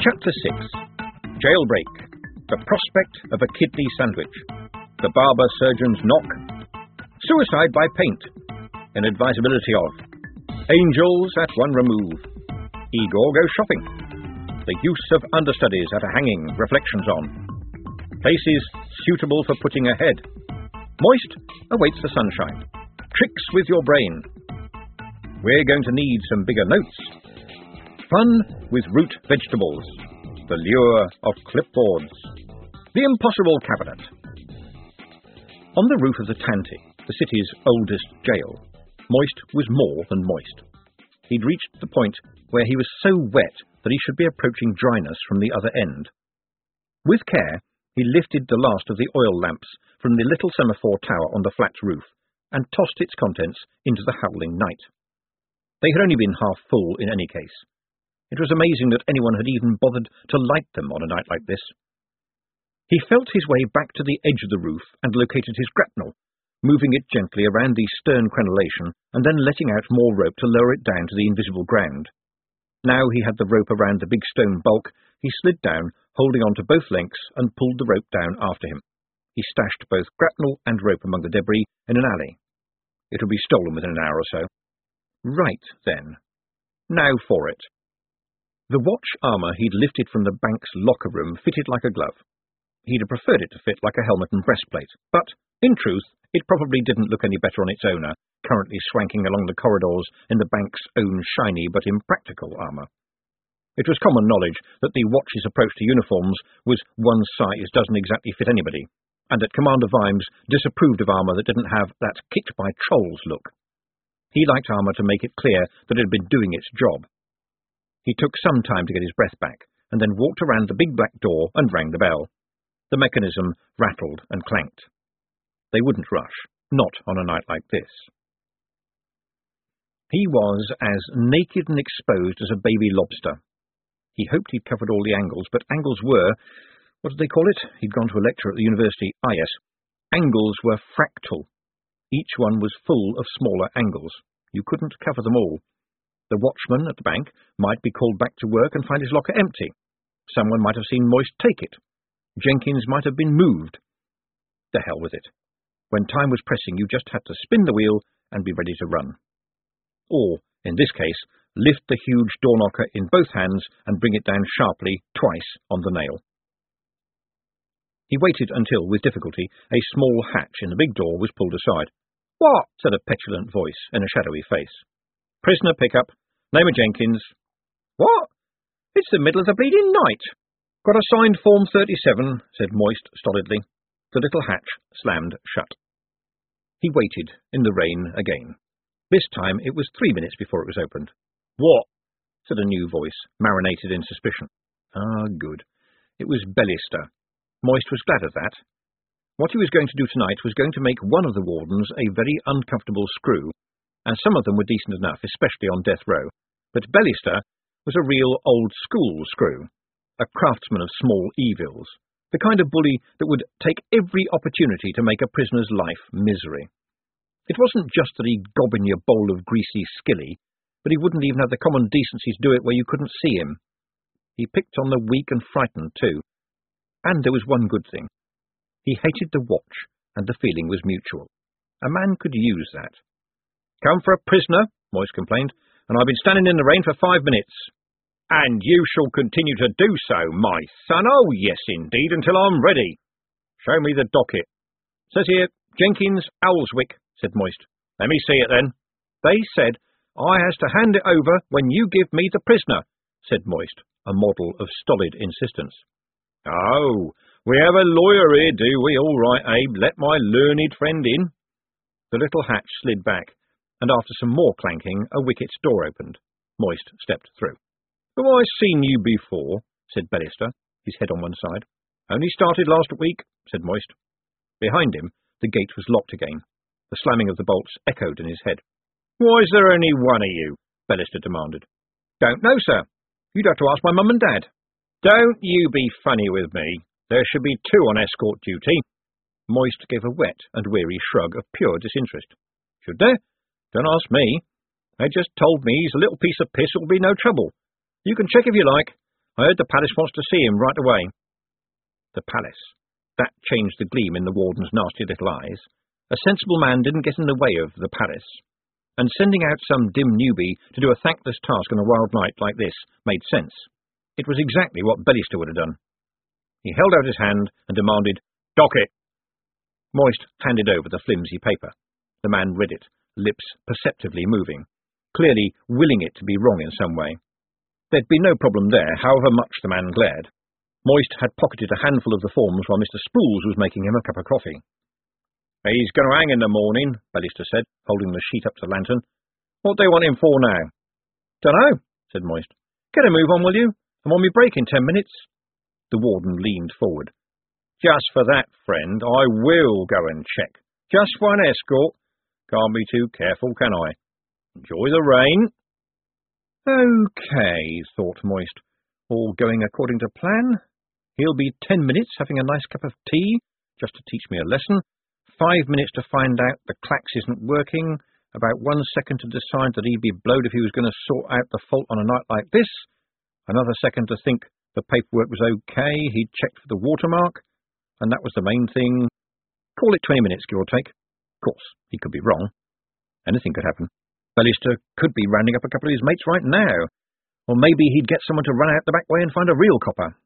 Chapter 6 Jailbreak The prospect of a kidney sandwich. The barber surgeon's knock. Suicide by paint. Inadvisability of. Angels at one remove. Igor goes shopping. The use of understudies at a hanging. Reflections on. Places suitable for putting a Head Moist awaits the sunshine. Tricks with your brain. We're going to need some bigger notes. Fun with root vegetables. The lure of clipboards. The impossible cabinet. On the roof of the Tanty, the city's oldest jail, Moist was more than moist. He'd reached the point where he was so wet that he should be approaching dryness from the other end. With care, he lifted the last of the oil lamps from the little semaphore tower on the flat roof and tossed its contents into the howling night. They had only been half full in any case. It was amazing that anyone had even bothered to light them on a night like this. He felt his way back to the edge of the roof and located his grapnel, moving it gently around the stern crenellation and then letting out more rope to lower it down to the invisible ground. Now he had the rope around the big stone bulk, he slid down, holding on to both lengths, and pulled the rope down after him. He stashed both grapnel and rope among the debris in an alley. It would be stolen within an hour or so. Right, then. Now for it. The watch armour he'd lifted from the bank's locker room fitted like a glove. He'd have preferred it to fit like a helmet and breastplate, but, in truth, it probably didn't look any better on its owner, currently swanking along the corridors in the bank's own shiny but impractical armour. It was common knowledge that the watch's approach to uniforms was one size doesn't exactly fit anybody, and that Commander Vimes disapproved of armour that didn't have that kicked by trolls look. He liked armour to make it clear that it had been doing its job. He took some time to get his breath back, and then walked around the big black door and rang the bell. The mechanism rattled and clanked. They wouldn't rush, not on a night like this. He was as naked and exposed as a baby lobster. He hoped he'd covered all the angles, but angles were, what did they call it? He'd gone to a lecture at the university. Ah, yes. Angles were fractal. Each one was full of smaller angles. You couldn't cover them all. The watchman at the bank might be called back to work and find his locker empty. Someone might have seen Moist take it. Jenkins might have been moved. The hell with it. When time was pressing, you just had to spin the wheel and be ready to run. Or, in this case, lift the huge door knocker in both hands and bring it down sharply twice on the nail. He waited until, with difficulty, a small hatch in the big door was pulled aside. What? said a petulant voice in a shadowy face. Prisoner pickup. Name of Jenkins. What? It's the middle of the bleeding night. Got a signed Form 37, said Moist stolidly. The little hatch slammed shut. He waited in the rain again. This time it was three minutes before it was opened. What? said a new voice, marinated in suspicion. Ah, good. It was Bellister. Moist was glad of that. What he was going to do tonight was going to make one of the wardens a very uncomfortable screw, and some of them were decent enough, especially on death row. But Bellister was a real old-school screw, a craftsman of small evils, the kind of bully that would take every opportunity to make a prisoner's life misery. It wasn't just that he'd gob in your bowl of greasy skilly, but he wouldn't even have the common decency to do it where you couldn't see him. He picked on the weak and frightened, too. And there was one good thing. He hated the watch, and the feeling was mutual. A man could use that. Come for a prisoner, Moist complained, and I've been standing in the rain for five minutes. And you shall continue to do so, my son. Oh, yes, indeed, until I'm ready. Show me the docket. Says here, Jenkins Owlswick, said Moist. Let me see it, then. They said I has to hand it over when you give me the prisoner, said Moist, a model of stolid insistence. Oh, we have a lawyer here, do we? All right, Abe, let my learned friend in. The little hatch slid back, and after some more clanking, a wicket's door opened. Moist stepped through. Have I seen you before? said Bellister, his head on one side. Only started last week, said Moist. Behind him, the gate was locked again. The slamming of the bolts echoed in his head. Why is there only one of you? Bellister demanded. Don't know, sir. You'd have to ask my mum and dad. Don't you be funny with me, there should be two on escort duty. Moist gave a wet and weary shrug of pure disinterest. Should there? Don't ask me. They just told me he's a little piece of piss it will be no trouble. You can check if you like. I heard the palace wants to see him right away. The palace. That changed the gleam in the warden's nasty little eyes. A sensible man didn't get in the way of the palace. And sending out some dim newbie to do a thankless task on a wild night like this made sense. It was exactly what Bellister would have done. He held out his hand and demanded, Docket! Moist handed over the flimsy paper. The man read it, lips perceptibly moving, clearly willing it to be wrong in some way. There'd be no problem there, however much the man glared. Moist had pocketed a handful of the forms while Mr. Spools was making him a cup of coffee. He's going to hang in the morning, Bellister said, holding the sheet up to the lantern. What do they want him for now? Dunno, said Moist. Get a move on, will you? I'm on my break in ten minutes. The warden leaned forward. Just for that, friend, I will go and check. Just for an escort. Can't be too careful, can I? Enjoy the rain. OK, thought Moist. All going according to plan. He'll be ten minutes having a nice cup of tea, just to teach me a lesson. Five minutes to find out the clacks isn't working. About one second to decide that he'd be blowed if he was going to sort out the fault on a night like this. Another second to think the paperwork was OK, he'd checked for the watermark and that was the main thing. Call it twenty minutes, give or take. Of course, he could be wrong. Anything could happen. Bellister could be rounding up a couple of his mates right now. Or maybe he'd get someone to run out the back way and find a real copper.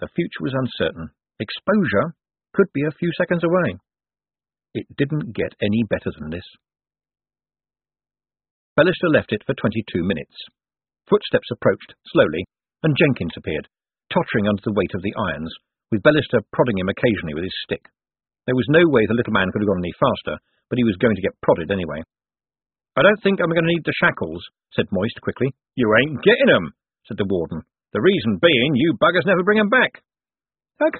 The future was uncertain. Exposure could be a few seconds away. It didn't get any better than this. Bellister left it for twenty-two minutes. Footsteps approached, slowly, and Jenkins appeared, tottering under the weight of the irons, with Bellister prodding him occasionally with his stick. There was no way the little man could have gone any faster, but he was going to get prodded anyway. I don't think I'm going to need the shackles, said Moist quickly. You ain't getting 'em, said the warden. The reason being you buggers never bring 'em back. OK,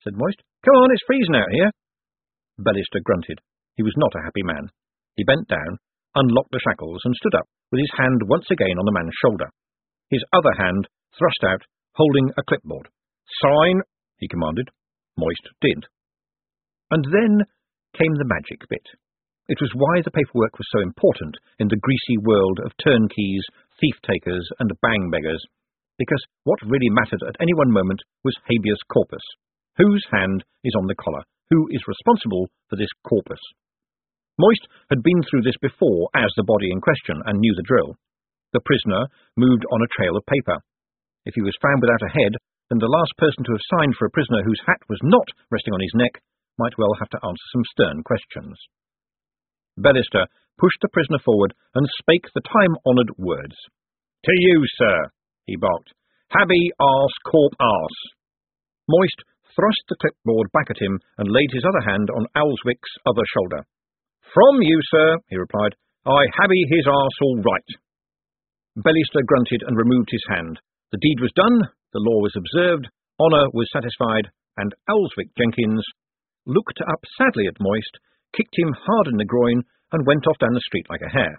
said Moist. Come on, it's freezing out here. Bellister grunted. He was not a happy man. He bent down, unlocked the shackles, and stood up, with his hand once again on the man's shoulder. His other hand thrust out, holding a clipboard. Sign he commanded. Moist did. And then came the magic bit. It was why the paperwork was so important in the greasy world of turnkeys, thief-takers, and bang-beggars, because what really mattered at any one moment was habeas corpus. Whose hand is on the collar? Who is responsible for this corpus? Moist had been through this before as the body in question and knew the drill. The prisoner moved on a trail of paper. If he was found without a head, then the last person to have signed for a prisoner whose hat was not resting on his neck might well have to answer some stern questions. Bellister pushed the prisoner forward and spake the time-honoured words. To you, sir, he barked. Habby arse corp arse. Moist thrust the clipboard back at him and laid his other hand on Owlswick's other shoulder. From you, sir, he replied. I habby his arse all right. Bellister grunted and removed his hand. The deed was done, the law was observed, honour was satisfied, and Owlswick Jenkins looked up sadly at Moist, kicked him hard in the groin, and went off down the street like a hare.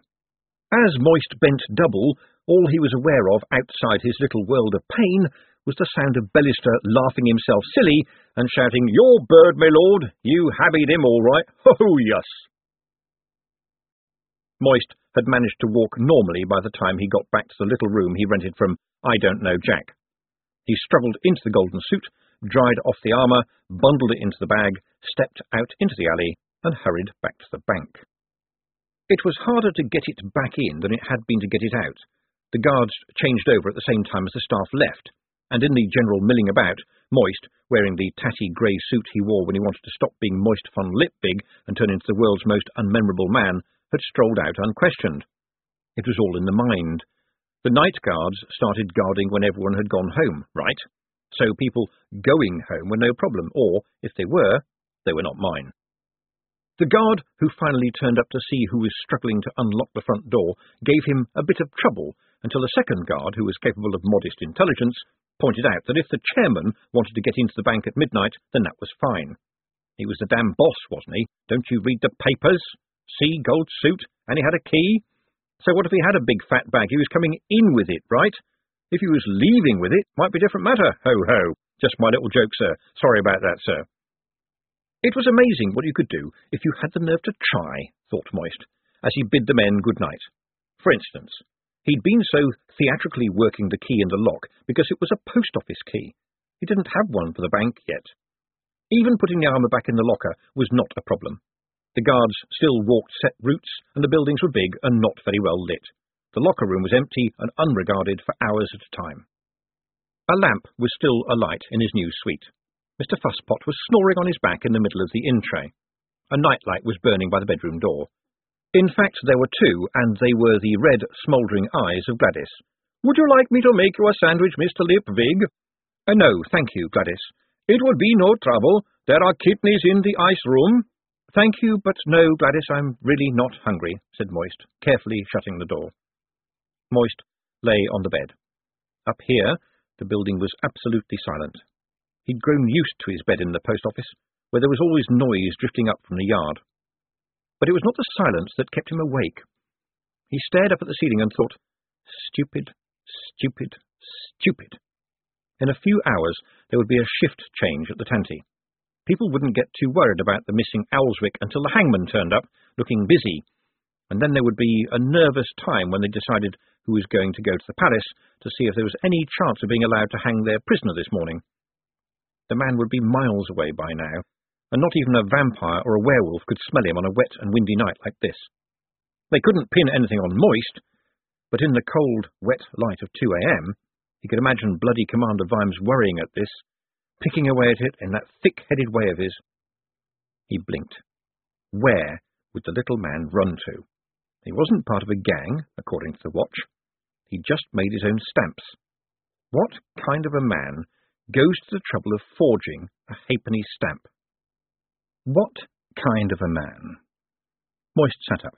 As Moist bent double, all he was aware of outside his little world of pain was the sound of Bellister laughing himself silly and shouting, Your bird, my lord, you habbied him all right, ho-ho, yes. Moist had managed to walk normally by the time he got back to the little room he rented from I Don't Know Jack. He struggled into the golden suit, dried off the armour, bundled it into the bag, stepped out into the alley, and hurried back to the bank. It was harder to get it back in than it had been to get it out. The guards changed over at the same time as the staff left, and in the general milling about, Moist, wearing the tatty grey suit he wore when he wanted to stop being Moist von Lipwig and turn into the world's most unmemorable man, had strolled out unquestioned. It was all in the mind. The night guards started guarding when everyone had gone home, right? So people going home were no problem, or, if they were, they were not mine. The guard who finally turned up to see who was struggling to unlock the front door gave him a bit of trouble until a second guard, who was capable of modest intelligence, pointed out that if the chairman wanted to get into the bank at midnight, then that was fine. He was the damn boss, wasn't he? Don't you read the papers? See, gold suit, and he had a key? So what if he had a big fat bag? He was coming in with it, right? If he was leaving with it, might be a different matter. Ho, ho. Just my little joke, sir. Sorry about that, sir. It was amazing what you could do if you had the nerve to try, thought Moist, as he bid the men good night. For instance, He'd been so theatrically working the key in the lock because it was a post office key. He didn't have one for the bank yet. Even putting the armour back in the locker was not a problem. The guards still walked set routes, and the buildings were big and not very well lit. The locker room was empty and unregarded for hours at a time. A lamp was still alight in his new suite. Mr. Fusspot was snoring on his back in the middle of the in tray. A nightlight was burning by the bedroom door. In fact, there were two, and they were the red, smouldering eyes of Gladys. Would you like me to make you a sandwich, Mr. Lipwig? Uh, no, thank you, Gladys. It would be no trouble. There are kidneys in the ice room. Thank you, but no, Gladys, I'm really not hungry, said Moist, carefully shutting the door. Moist lay on the bed. Up here, the building was absolutely silent. He'd grown used to his bed in the post office, where there was always noise drifting up from the yard. But it was not the silence that kept him awake. He stared up at the ceiling and thought, stupid, stupid, stupid. In a few hours there would be a shift change at the Tanty. People wouldn't get too worried about the missing Owlswick until the hangman turned up, looking busy, and then there would be a nervous time when they decided who was going to go to the palace to see if there was any chance of being allowed to hang their prisoner this morning. The man would be miles away by now, and not even a vampire or a werewolf could smell him on a wet and windy night like this. They couldn't pin anything on Moist, but in the cold, wet light of 2 a.m., he could imagine bloody Commander Vimes worrying at this, picking away at it in that thick-headed way of his. He blinked. Where would the little man run to? He wasn't part of a gang, according to the watch. He just made his own stamps. What kind of a man goes to the trouble of forging a halfpenny stamp? What kind of a man? Moist sat up.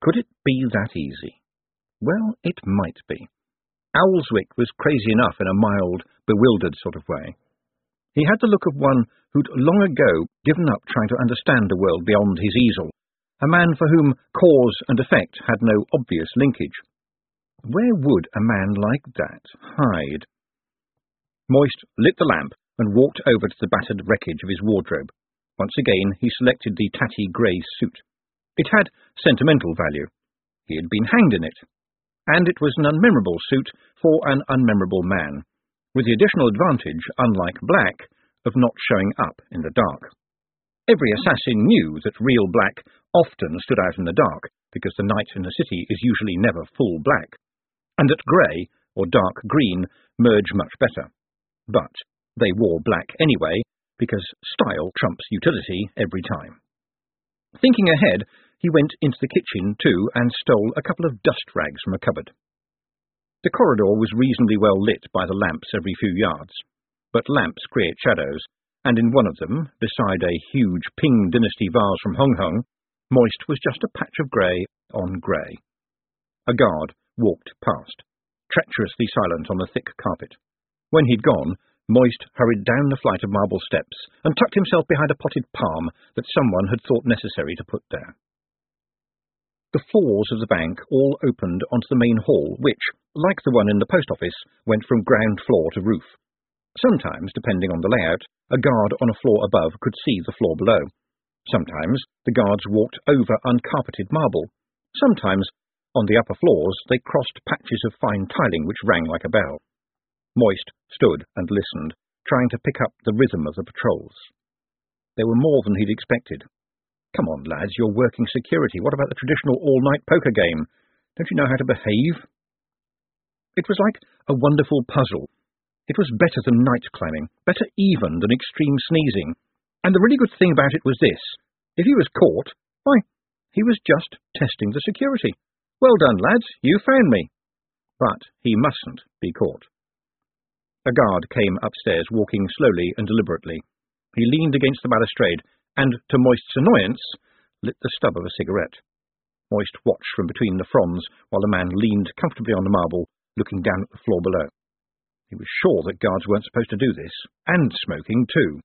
Could it be that easy? Well, it might be. Owlswick was crazy enough in a mild, bewildered sort of way. He had the look of one who'd long ago given up trying to understand the world beyond his easel, a man for whom cause and effect had no obvious linkage. Where would a man like that hide? Moist lit the lamp and walked over to the battered wreckage of his wardrobe. Once again he selected the tatty grey suit. It had sentimental value. He had been hanged in it. And it was an unmemorable suit for an unmemorable man, with the additional advantage, unlike black, of not showing up in the dark. Every assassin knew that real black often stood out in the dark, because the night in the city is usually never full black, and that grey or dark green merge much better. But they wore black anyway, because style trumps utility every time. Thinking ahead, he went into the kitchen, too, and stole a couple of dust rags from a cupboard. The corridor was reasonably well lit by the lamps every few yards, but lamps create shadows, and in one of them, beside a huge Ping Dynasty vase from Hunghung, moist was just a patch of grey on grey. A guard walked past, treacherously silent on the thick carpet. When he'd gone, Moist hurried down the flight of marble steps and tucked himself behind a potted palm that someone had thought necessary to put there. The floors of the bank all opened onto the main hall, which, like the one in the post office, went from ground floor to roof. Sometimes, depending on the layout, a guard on a floor above could see the floor below. Sometimes the guards walked over uncarpeted marble. Sometimes, on the upper floors, they crossed patches of fine tiling which rang like a bell. Moist stood and listened, trying to pick up the rhythm of the patrols. There were more than he'd expected. Come on, lads, you're working security. What about the traditional all-night poker game? Don't you know how to behave? It was like a wonderful puzzle. It was better than night climbing, better even than extreme sneezing. And the really good thing about it was this. If he was caught, why, he was just testing the security. Well done, lads, you found me. But he mustn't be caught. A guard came upstairs, walking slowly and deliberately. He leaned against the balustrade, and, to Moist's annoyance, lit the stub of a cigarette. Moist watched from between the fronds while the man leaned comfortably on the marble, looking down at the floor below. He was sure that guards weren't supposed to do this, and smoking too.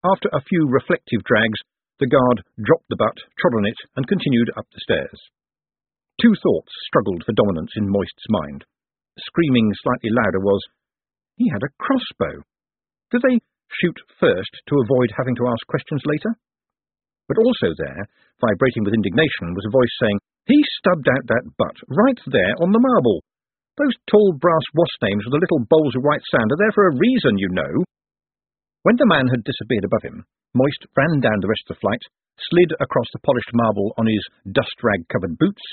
After a few reflective drags, the guard dropped the butt, trod on it, and continued up the stairs. Two thoughts struggled for dominance in Moist's mind. Screaming slightly louder was, he had a crossbow. Did they shoot first to avoid having to ask questions later? But also there, vibrating with indignation, was a voice saying, He stubbed out that butt right there on the marble. Those tall brass wash names with the little bowls of white sand are there for a reason, you know. When the man had disappeared above him, Moist ran down the rest of the flight, slid across the polished marble on his dust-rag-covered boots,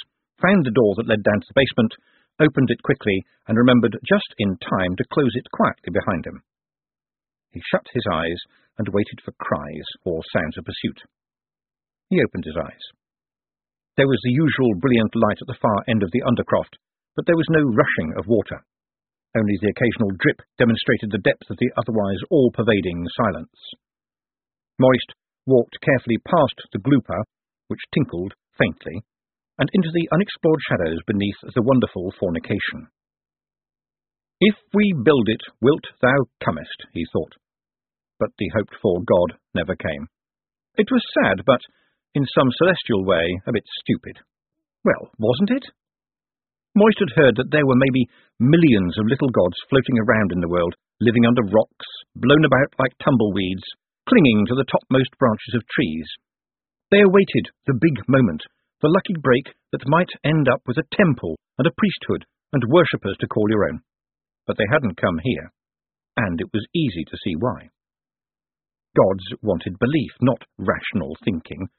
found the door that led down to the basement, opened it quickly, and remembered just in time to close it quietly behind him. He shut his eyes and waited for cries or sounds of pursuit. He opened his eyes. There was the usual brilliant light at the far end of the undercroft, but there was no rushing of water. Only the occasional drip demonstrated the depth of the otherwise all-pervading silence. Moist walked carefully past the glooper, which tinkled faintly, and into the unexplored shadows beneath the wonderful fornication. If we build it, wilt thou comest, he thought. But the hoped-for God never came. It was sad, but, in some celestial way, a bit stupid. Well, wasn't it? Moist had heard that there were maybe millions of little gods floating around in the world, living under rocks, blown about like tumbleweeds, clinging to the topmost branches of trees. They awaited the big moment, the lucky break that might end up with a temple and a priesthood and worshippers to call your own. But they hadn't come here, and it was easy to see why. Gods wanted belief, not rational thinking.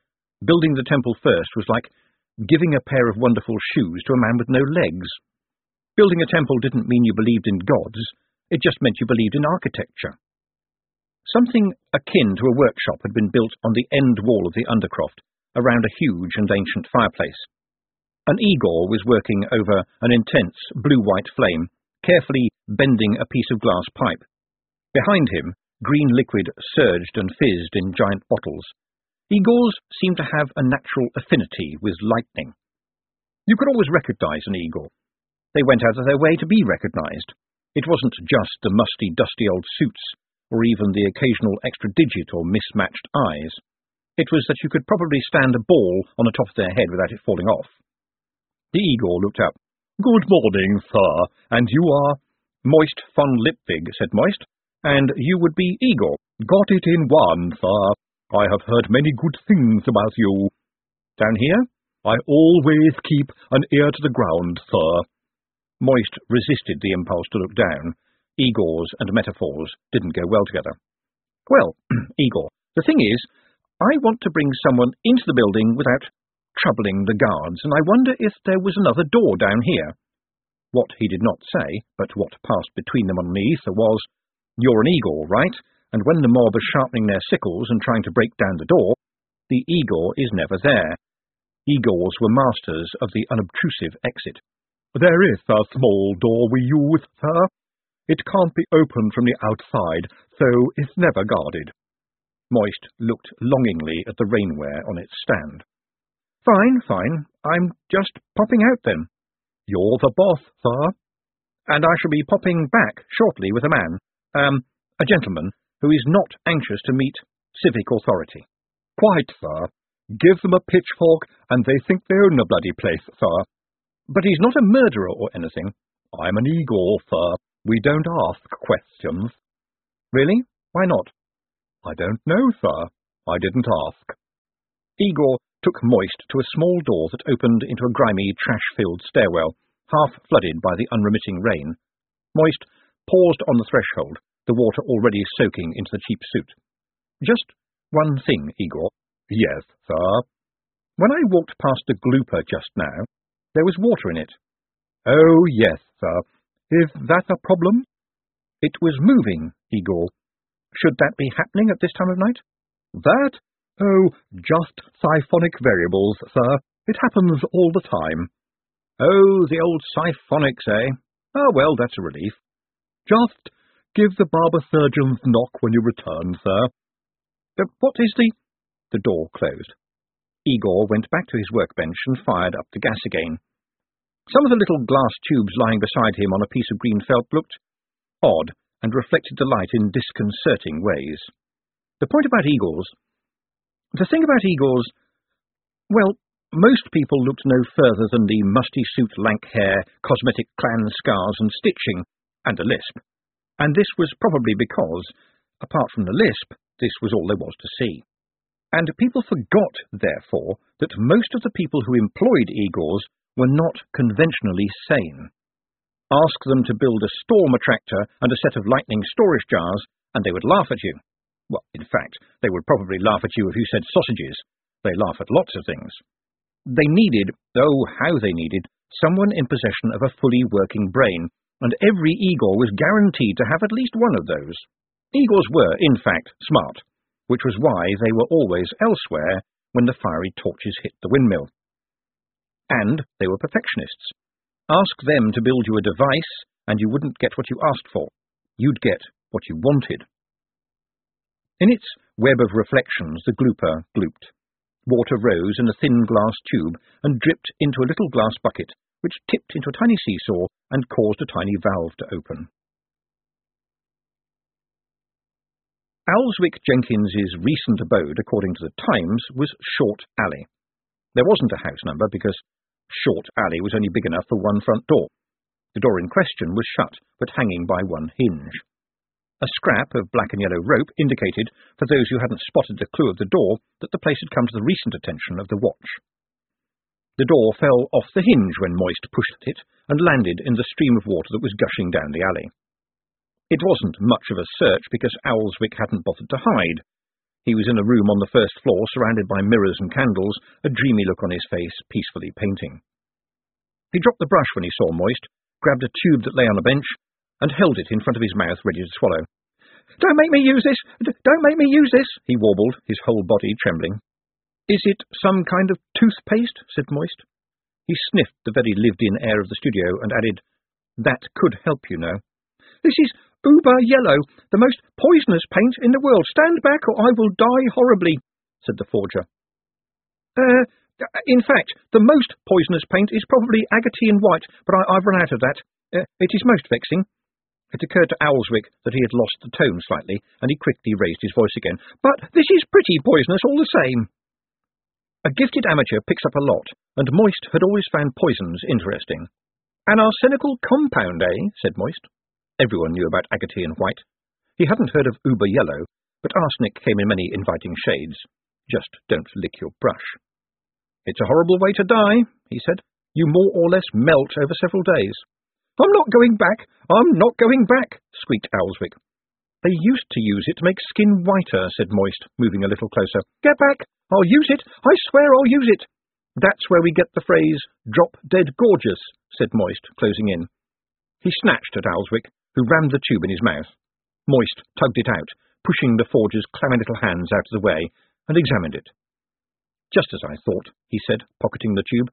Building the temple first was like giving a pair of wonderful shoes to a man with no legs. Building a temple didn't mean you believed in gods, it just meant you believed in architecture. Something akin to a workshop had been built on the end wall of the undercroft, around a huge and ancient fireplace. An Igor was working over an intense blue-white flame, carefully bending a piece of glass pipe. Behind him, green liquid surged and fizzed in giant bottles, Igors seemed to have a natural affinity with lightning. You could always recognize an Igor. They went out of their way to be recognized. It wasn't just the musty, dusty old suits, or even the occasional extra digit or mismatched eyes. It was that you could probably stand a ball on the top of their head without it falling off. The Igor looked up. Good morning, sir. And you are? Moist von Lipwig, said Moist. And you would be Igor. Got it in one, sir. I have heard many good things about you. Down here? I always keep an ear to the ground, sir. Moist resisted the impulse to look down. Igors and metaphors didn't go well together. Well, Igor, the thing is, I want to bring someone into the building without troubling the guards, and I wonder if there was another door down here. What he did not say, but what passed between them on the underneath, was, You're an Igor, right? and when the mob are sharpening their sickles and trying to break down the door, the Igor is never there. Igors were masters of the unobtrusive exit. There is a small door we use, sir. It can't be opened from the outside, so it's never guarded. Moist looked longingly at the rainware on its stand. Fine, fine. I'm just popping out then. You're the boss, sir. And I shall be popping back shortly with a man, um, a gentleman, who is not anxious to meet civic authority. Quite, sir. Give them a pitchfork, and they think they own the bloody place, sir. But he's not a murderer or anything. I'm an Igor, sir. We don't ask questions. Really? Why not? I don't know, sir. I didn't ask. Igor took Moist to a small door that opened into a grimy, trash-filled stairwell, half flooded by the unremitting rain. Moist paused on the threshold, the water already soaking into the cheap suit. Just one thing, Igor. Yes, sir. When I walked past the glooper just now, there was water in it. Oh, yes, sir. Is that a problem? It was moving, Igor. Should that be happening at this time of night? That? Oh, just siphonic variables, sir. It happens all the time. Oh, the old siphonics, eh? Ah, well, that's a relief. Just Give the barber surgeon's knock when you return, sir. But what is the... The door closed. Igor went back to his workbench and fired up the gas again. Some of the little glass tubes lying beside him on a piece of green felt looked odd and reflected the light in disconcerting ways. The point about Igors... The thing about Igors... Well, most people looked no further than the musty suit, lank hair, cosmetic clan scars and stitching, and a lisp and this was probably because, apart from the lisp, this was all there was to see. And people forgot, therefore, that most of the people who employed Igors were not conventionally sane. Ask them to build a storm attractor and a set of lightning storage jars, and they would laugh at you. Well, in fact, they would probably laugh at you if you said sausages. They laugh at lots of things. They needed, oh, how they needed, someone in possession of a fully working brain, and every Igor was guaranteed to have at least one of those. Igors were, in fact, smart, which was why they were always elsewhere when the fiery torches hit the windmill. And they were perfectionists. Ask them to build you a device, and you wouldn't get what you asked for. You'd get what you wanted. In its web of reflections, the glooper glooped. Water rose in a thin glass tube and dripped into a little glass bucket, which tipped into a tiny seesaw and caused a tiny valve to open. Owlswick Jenkins's recent abode, according to the Times, was Short Alley. There wasn't a house number because Short Alley was only big enough for one front door. The door in question was shut, but hanging by one hinge. A scrap of black and yellow rope indicated, for those who hadn't spotted the clue of the door, that the place had come to the recent attention of the watch. The door fell off the hinge when Moist pushed at it, and landed in the stream of water that was gushing down the alley. It wasn't much of a search because Owlswick hadn't bothered to hide. He was in a room on the first floor, surrounded by mirrors and candles, a dreamy look on his face, peacefully painting. He dropped the brush when he saw Moist, grabbed a tube that lay on a bench, and held it in front of his mouth, ready to swallow. Don't make me use this! Don't make me use this! he warbled, his whole body trembling. Is it some kind of toothpaste? said Moist. He sniffed the very lived-in air of the studio and added, That could help, you know. This is uber yellow, the most poisonous paint in the world. Stand back or I will die horribly, said the forger. Uh, in fact, the most poisonous paint is probably Agatean white, but I, have run out of that. Uh, it is most vexing. It occurred to Owlswick that he had lost the tone slightly, and he quickly raised his voice again. But this is pretty poisonous all the same. A gifted amateur picks up a lot, and Moist had always found poisons interesting. An arsenical compound, eh? said Moist. Everyone knew about Agatean white. He hadn't heard of uber yellow, but arsenic came in many inviting shades. Just don't lick your brush. It's a horrible way to die, he said. You more or less melt over several days. I'm not going back. I'm not going back, squeaked Owlswick. They used to use it to make skin whiter, said Moist, moving a little closer. Get back! I'll use it! I swear I'll use it! That's where we get the phrase, drop dead gorgeous, said Moist, closing in. He snatched at Owlswick, who rammed the tube in his mouth. Moist tugged it out, pushing the forger's clammy little hands out of the way, and examined it. Just as I thought, he said, pocketing the tube.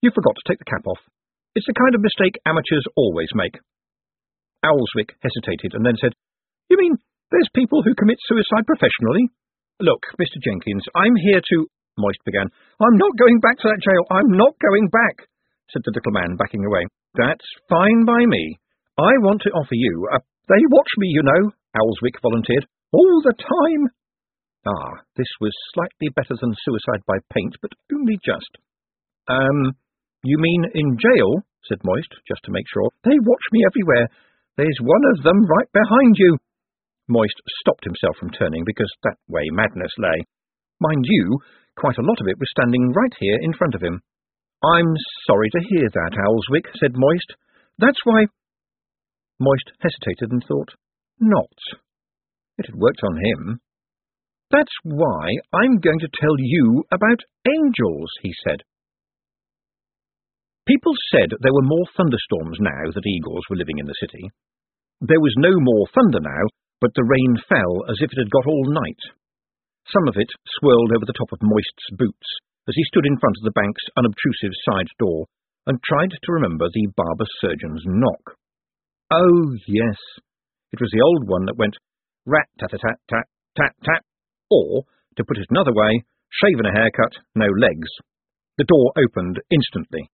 You forgot to take the cap off. It's the kind of mistake amateurs always make. Owlswick hesitated and then said, You mean there's people who commit suicide professionally? Look, Mr. Jenkins, I'm here to... Moist began. I'm not going back to that jail. I'm not going back, said the little man, backing away. That's fine by me. I want to offer you a... They watch me, you know, Owlswick volunteered. All the time. Ah, this was slightly better than suicide by paint, but only just. Um, you mean in jail? said Moist, just to make sure. They watch me everywhere. There's one of them right behind you. Moist stopped himself from turning because that way madness lay. Mind you, quite a lot of it was standing right here in front of him. I'm sorry to hear that, Owlswick, said Moist. That's why... Moist hesitated and thought, not. It had worked on him. That's why I'm going to tell you about angels, he said. People said there were more thunderstorms now that Igors were living in the city. There was no more thunder now, but the rain fell as if it had got all night. Some of it swirled over the top of Moist's boots as he stood in front of the bank's unobtrusive side door and tried to remember the barber surgeon's knock. Oh, yes. It was the old one that went rat-tat-tat-tat-tat-tat, or, to put it another way, shaven a haircut, no legs. The door opened instantly.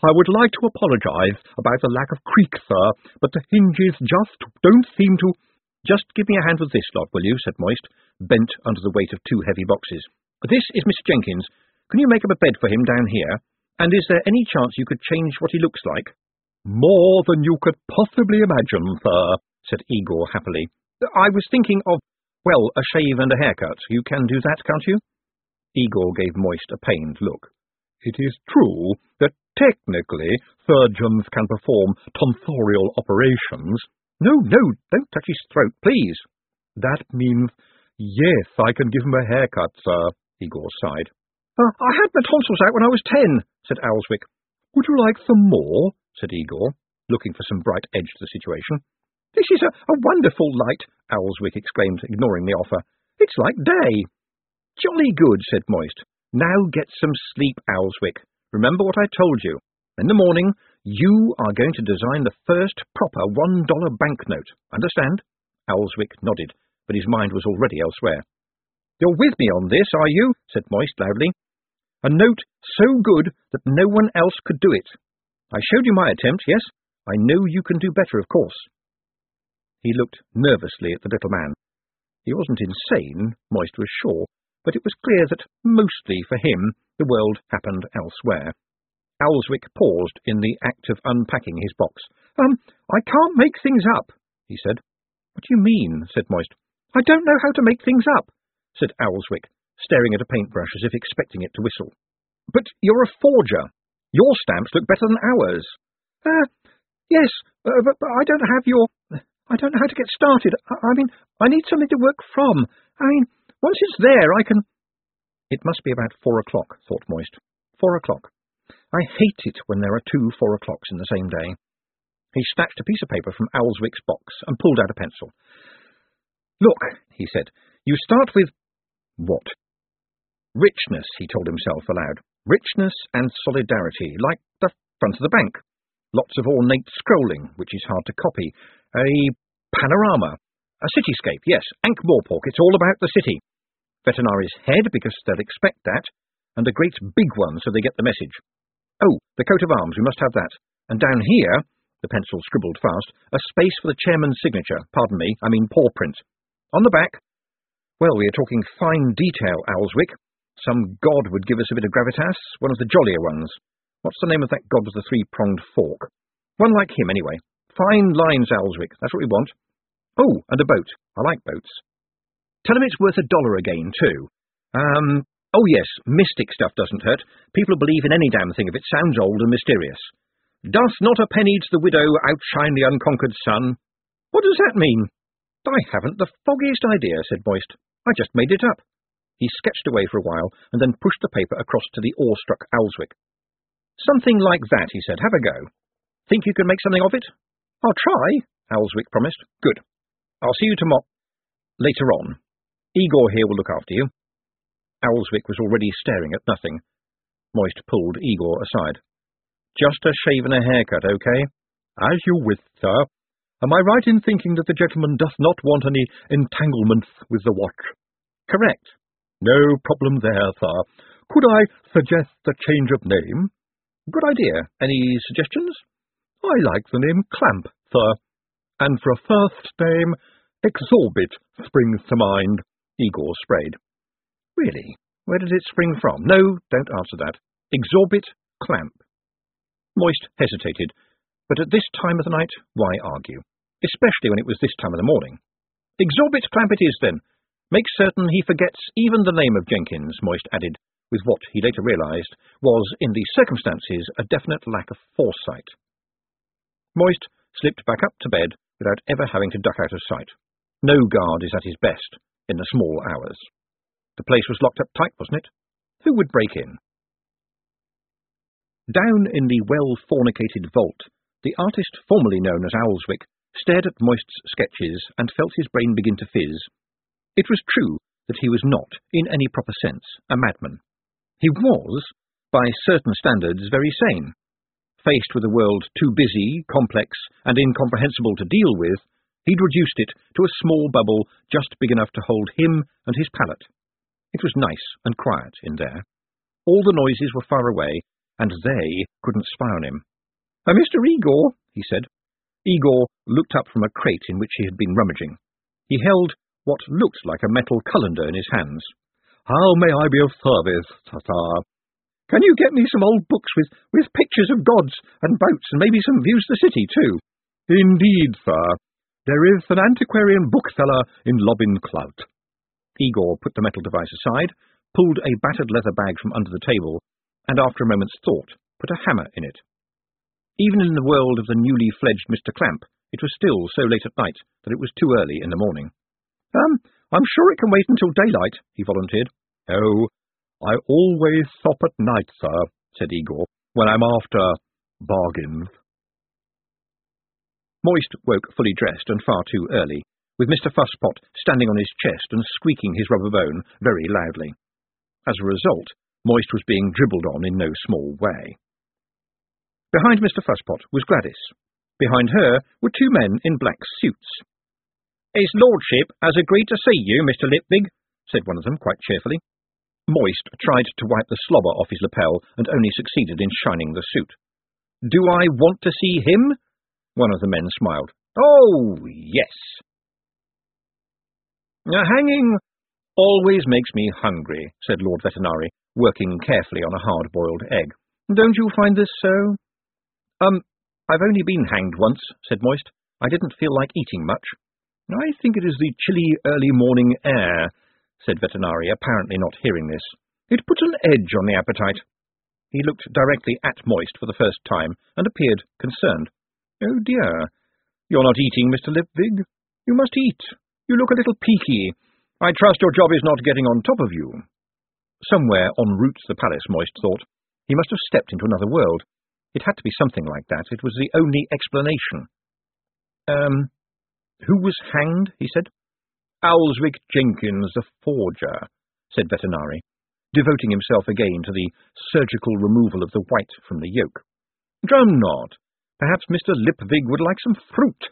I would like to apologize about the lack of creak, sir, but the hinges just don't seem to... Just give me a hand with this lot, will you, said Moist, bent under the weight of two heavy boxes. This is Mr. Jenkins. Can you make up a bed for him down here? And is there any chance you could change what he looks like? More than you could possibly imagine, sir, said Igor happily. I was thinking of, well, a shave and a haircut. You can do that, can't you? Igor gave Moist a pained look. It is true that technically surgeons can perform tonsorial operations. No, no, don't touch his throat, please. That means, yes, I can give him a haircut, sir, Igor sighed. Uh, I had my tonsils out when I was ten, said Owlswick. Would you like some more? Said Igor, looking for some bright edge to the situation. This is a, a wonderful light, Owlswick exclaimed, ignoring the offer. It's like day. Jolly good, said Moist. Now get some sleep, Owlswick. Remember what I told you. In the morning, you are going to design the first proper one dollar banknote. Understand? Owlswick nodded, but his mind was already elsewhere. You're with me on this, are you? said Moist loudly. A note so good that no one else could do it. I showed you my attempt, yes? I know you can do better, of course. He looked nervously at the little man. He wasn't insane, Moist was sure, but it was clear that, mostly for him, the world happened elsewhere. Owlswick paused in the act of unpacking his box. Um, I can't make things up, he said. What do you mean? said Moist. I don't know how to make things up, said Owlswick, staring at a paintbrush as if expecting it to whistle. But you're a forger. Your stamps look better than ours. Uh, yes, uh, but, but I don't have your... I don't know how to get started. I, I mean, I need something to work from. I mean, once it's there, I can... It must be about four o'clock, thought Moist. Four o'clock. I hate it when there are two four o'clocks in the same day. He snatched a piece of paper from Owlswick's box and pulled out a pencil. Look, he said, you start with... what? Richness, he told himself aloud. Richness and solidarity, like the front of the bank. Lots of ornate scrolling, which is hard to copy. A panorama, a cityscape, yes, Ankh-Morpork, it's all about the city. Vetinari's head, because they'll expect that, and a great big one so they get the message. Oh, the coat of arms, we must have that. And down here, the pencil scribbled fast, a space for the chairman's signature. Pardon me, I mean paw print. On the back, well, we are talking fine detail, Owlswick. Some god would give us a bit of gravitas, one of the jollier ones. What's the name of that god with the three-pronged fork? One like him, anyway. Fine lines, Owlswick, that's what we want. Oh, and a boat. I like boats. Tell him it's worth a dollar again, too. Um, oh yes, mystic stuff doesn't hurt. People believe in any damn thing if it sounds old and mysterious. Doth not a penny to the widow outshine the unconquered sun? What does that mean? I haven't the foggiest idea, said Moist. I just made it up. He sketched away for a while, and then pushed the paper across to the awestruck Owlswick. Something like that, he said. Have a go. Think you can make something of it? I'll try, Owlswick promised. Good. I'll see you tomorrow. Later on. Igor here will look after you. Owlswick was already staring at nothing. Moist pulled Igor aside. Just a shave and a haircut, okay? As you wish, sir. Am I right in thinking that the gentleman doth not want any entanglements with the watch? Correct. No problem there, sir. Could I suggest a change of name? Good idea. Any suggestions? I like the name Clamp, sir and for a first name, Exorbit springs to mind, Igor sprayed. Really? Where did it spring from? No, don't answer that. Exorbit Clamp. Moist hesitated, but at this time of the night, why argue? Especially when it was this time of the morning. Exorbit Clamp it is, then. Make certain he forgets even the name of Jenkins, Moist added, with what he later realised was, in the circumstances, a definite lack of foresight. Moist slipped back up to bed without ever having to duck out of sight. No guard is at his best in the small hours. The place was locked up tight, wasn't it? Who would break in? Down in the well-fornicated vault, the artist formerly known as Owlswick stared at Moist's sketches and felt his brain begin to fizz. It was true that he was not, in any proper sense, a madman. He was, by certain standards, very sane. Faced with a world too busy, complex, and incomprehensible to deal with, he'd reduced it to a small bubble just big enough to hold him and his palate. It was nice and quiet in there. All the noises were far away, and they couldn't spy on him. Uh, Mr. Igor, he said. Igor looked up from a crate in which he had been rummaging. He held what looked like a metal colander in his hands. How may I be of service, Tatar? Can you get me some old books with, with pictures of gods and boats and maybe some views of the city, too? Indeed, sir. There is an antiquarian bookseller in Lobbin Clout. Igor put the metal device aside, pulled a battered leather bag from under the table, and after a moment's thought, put a hammer in it. Even in the world of the newly fledged Mr. Clamp, it was still so late at night that it was too early in the morning. Um, I'm sure it can wait until daylight, he volunteered. Oh, I always stop at night, sir, said Igor, when I'm after bargains. Moist woke fully dressed and far too early, with Mr. Fusspot standing on his chest and squeaking his rubber bone very loudly. As a result, Moist was being dribbled on in no small way. Behind Mr. Fusspot was Gladys. Behind her were two men in black suits. His lordship has agreed to see you, Mr. Lipwig, said one of them quite cheerfully. Moist tried to wipe the slobber off his lapel and only succeeded in shining the suit. Do I want to see him? One of the men smiled. Oh, yes. A hanging always makes me hungry, said Lord Vetinari, working carefully on a hard-boiled egg. Don't you find this so? Um, I've only been hanged once, said Moist. I didn't feel like eating much. I think it is the chilly early morning air, said Vetinari, apparently not hearing this. It puts an edge on the appetite. He looked directly at Moist for the first time and appeared concerned. Oh dear, you're not eating, Mr. Lipwig. You must eat. You look a little peaky. I trust your job is not getting on top of you. Somewhere en route to the palace, Moist thought. He must have stepped into another world. It had to be something like that. It was the only explanation. Um, who was hanged? he said. Owlswick Jenkins, the forger, said Vetinari, devoting himself again to the surgical removal of the white from the yolk. Drumknott. Perhaps Mr. Lipwig would like some fruit,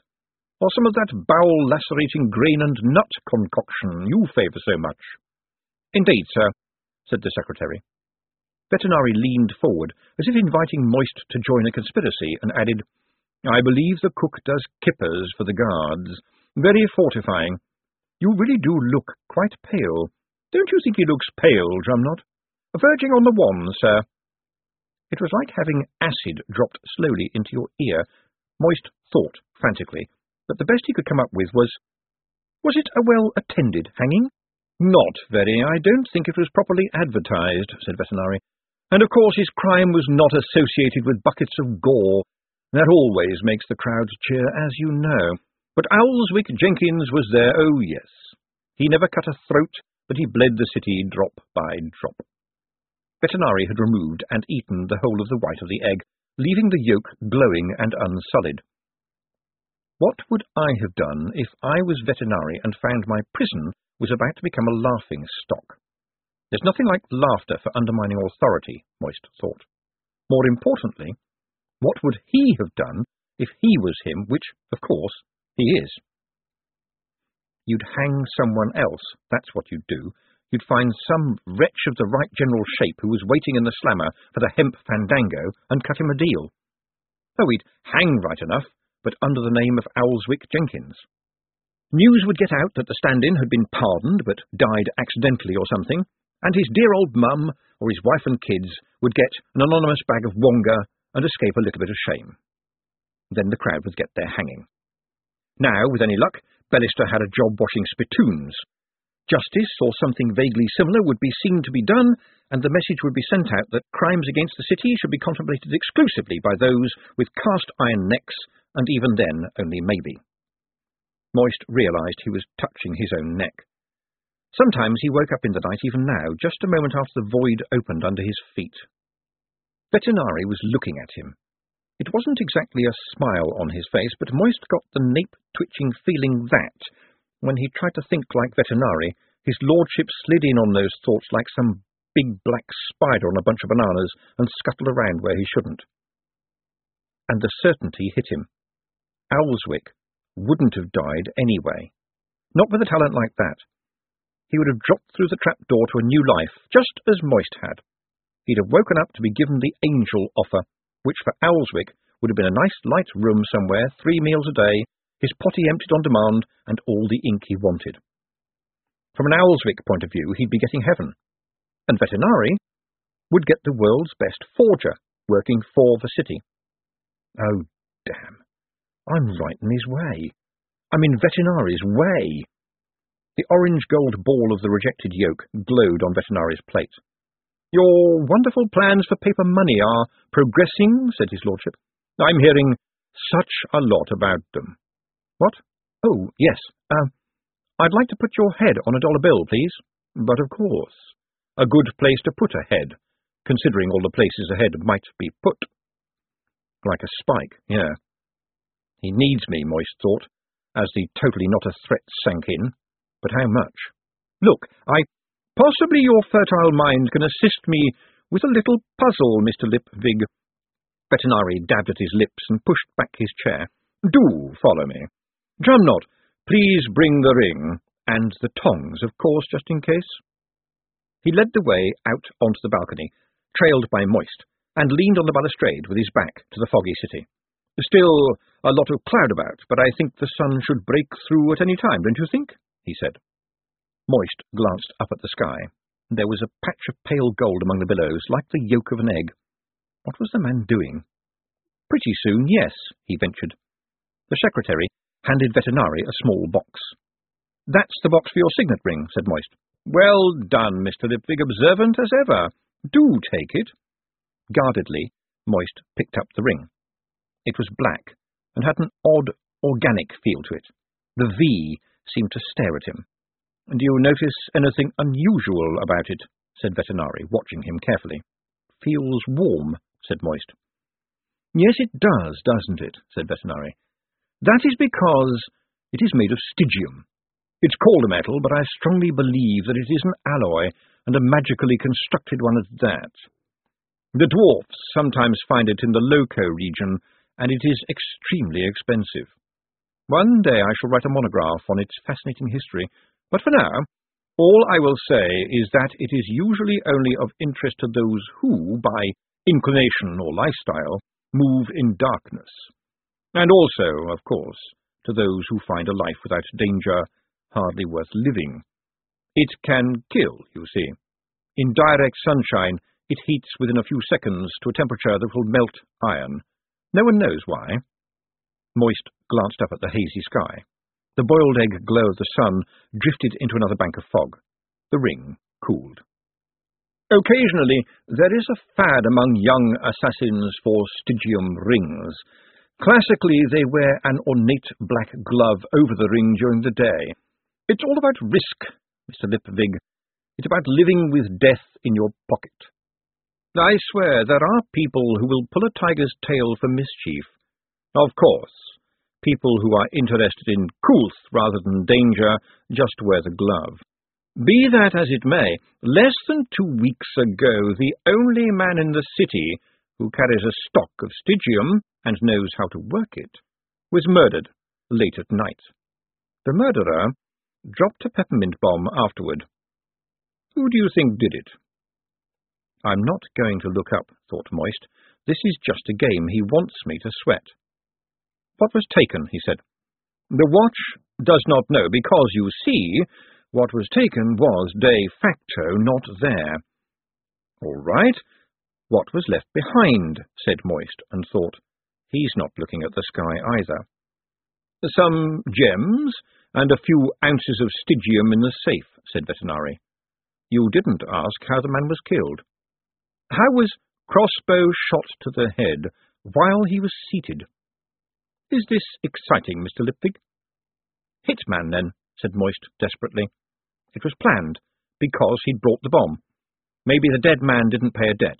or some of that bowel-lacerating grain and nut concoction you favour so much. Indeed, sir, said the secretary. Vetinari leaned forward, as if inviting Moist to join a conspiracy, and added, I believe the cook does kippers for the guards. Very fortifying. You really do look quite pale. Don't you think he looks pale, Drumknott? Verging on the wan, sir. It was like having acid dropped slowly into your ear. Moist thought frantically, but the best he could come up with was, Was it a well-attended hanging? Not very. I don't think it was properly advertised, said Vetinari. And of course his crime was not associated with buckets of gore. That always makes the crowds cheer, as you know. But Owlswick Jenkins was there, oh yes. He never cut a throat, but he bled the city drop by drop. Vetinari had removed and eaten the whole of the white of the egg, leaving the yolk glowing and unsullied. What would I have done if I was Vetinari and found my prison was about to become a laughing stock? There's nothing like laughter for undermining authority, Moist thought. More importantly, what would he have done if he was him, which, of course, he is? You'd hang someone else, that's what you'd do. You'd find some wretch of the right general shape who was waiting in the slammer for the hemp fandango and cut him a deal. Oh, he'd hang right enough, but under the name of Owlswick Jenkins. News would get out that the stand-in had been pardoned, but died accidentally or something, and his dear old mum, or his wife and kids, would get an anonymous bag of wonga and escape a little bit of shame. Then the crowd would get their hanging. Now, with any luck, Bellister had a job washing spittoons. Justice, or something vaguely similar, would be seen to be done, and the message would be sent out that crimes against the city should be contemplated exclusively by those with cast-iron necks, and even then only maybe. Moist realised he was touching his own neck. Sometimes he woke up in the night, even now, just a moment after the void opened under his feet. Vetinari was looking at him. It wasn't exactly a smile on his face, but Moist got the nape-twitching feeling that, when he tried to think like Vetinari, his lordship slid in on those thoughts like some big black spider on a bunch of bananas and scuttled around where he shouldn't. And the certainty hit him. Owlswick wouldn't have died anyway. Not with a talent like that he would have dropped through the trapdoor to a new life, just as Moist had. He'd have woken up to be given the angel offer, which for Owlswick would have been a nice light room somewhere, three meals a day, his potty emptied on demand, and all the ink he wanted. From an Owlswick point of view, he'd be getting heaven. And Vetinari would get the world's best forger, working for the city. Oh, damn. I'm right in his way. I'm in Vetinari's way. The orange-gold ball of the rejected yolk glowed on Vetinari's plate. Your wonderful plans for paper money are progressing, said his lordship. I'm hearing such a lot about them. What? Oh, yes. Uh, I'd like to put your head on a dollar bill, please. But of course. A good place to put a head, considering all the places a head might be put. Like a spike, yeah. He needs me, Moist thought, as the totally not a threat sank in. But how much? Look, I... Possibly your fertile mind can assist me with a little puzzle, Mr. Lipwig. Vetinari dabbed at his lips and pushed back his chair. Do follow me. Drumknott, please bring the ring, and the tongs, of course, just in case. He led the way out onto the balcony, trailed by Moist, and leaned on the balustrade with his back to the foggy city. Still a lot of cloud about, but I think the sun should break through at any time, don't you think? he said. Moist glanced up at the sky. There was a patch of pale gold among the billows, like the yolk of an egg. What was the man doing? Pretty soon, yes, he ventured. The secretary handed Vetinari a small box. That's the box for your signet ring, said Moist. Well done, Mr. Lipwig, observant as ever. Do take it. Guardedly, Moist picked up the ring. It was black, and had an odd, organic feel to it. The V seemed to stare at him. Do you notice anything unusual about it? said Vetinari, watching him carefully. Feels warm, said Moist. Yes, it does, doesn't it? said Vetinari. That is because it is made of stygium. It's called a metal, but I strongly believe that it is an alloy, and a magically constructed one at that. The dwarfs sometimes find it in the Loko region, and it is extremely expensive. One day I shall write a monograph on its fascinating history, but for now, all I will say is that it is usually only of interest to those who, by inclination or lifestyle, move in darkness, and also, of course, to those who find a life without danger hardly worth living. It can kill, you see. In direct sunshine, it heats within a few seconds to a temperature that will melt iron. No one knows why. Moist glanced up at the hazy sky. The boiled egg glow of the sun drifted into another bank of fog. The ring cooled. Occasionally, there is a fad among young assassins for stygium rings. Classically, they wear an ornate black glove over the ring during the day. It's all about risk, Mr. Lipwig. It's about living with death in your pocket. I swear there are people who will pull a tiger's tail for mischief. Of course, people who are interested in coolth rather than danger just wear the glove. Be that as it may, less than two weeks ago the only man in the city who carries a stock of stygium and knows how to work it was murdered late at night. The murderer dropped a peppermint bomb afterward. Who do you think did it? I'm not going to look up, thought Moist. This is just a game. He wants me to sweat. What was taken, he said. The watch does not know, because, you see, what was taken was de facto not there. All right. What was left behind, said Moist, and thought. He's not looking at the sky either. Some gems, and a few ounces of stygium in the safe, said Vetinari. You didn't ask how the man was killed. How was crossbow shot to the head while he was seated? Is this exciting, Mr. Lipwig? Hitman, then, said Moist desperately. It was planned, because he'd brought the bomb. Maybe the dead man didn't pay a debt.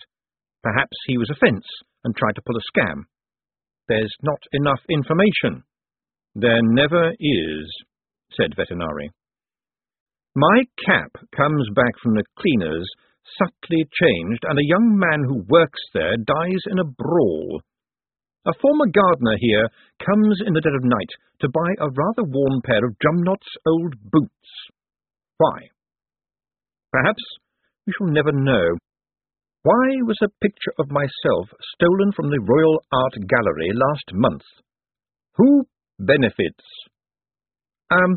Perhaps he was a fence and tried to pull a scam. There's not enough information. There never is, said Vetinari. My cap comes back from the cleaners, subtly changed, and a young man who works there dies in a brawl. A former gardener here comes in the dead of night to buy a rather worn pair of Drumknott's old boots. Why? Perhaps we shall never know. Why was a picture of myself stolen from the Royal Art Gallery last month? Who benefits? Um,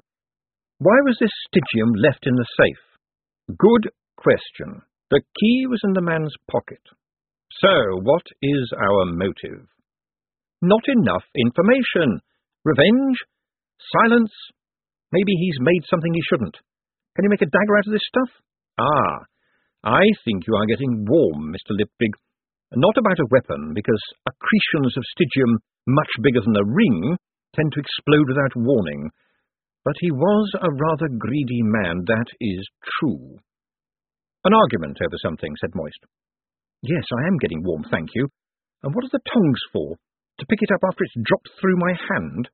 why was this stygium left in the safe? Good question. The key was in the man's pocket. So, what is our motive? Not enough information. Revenge? Silence? Maybe he's made something he shouldn't. Can you make a dagger out of this stuff? Ah, I think you are getting warm, Mr. Lipwig. Not about a weapon, because accretions of stygium much bigger than a ring tend to explode without warning. But he was a rather greedy man, that is true. An argument over something, said Moist. Yes, I am getting warm, thank you. And what are the tongs for? To pick it up after it's dropped through my hand?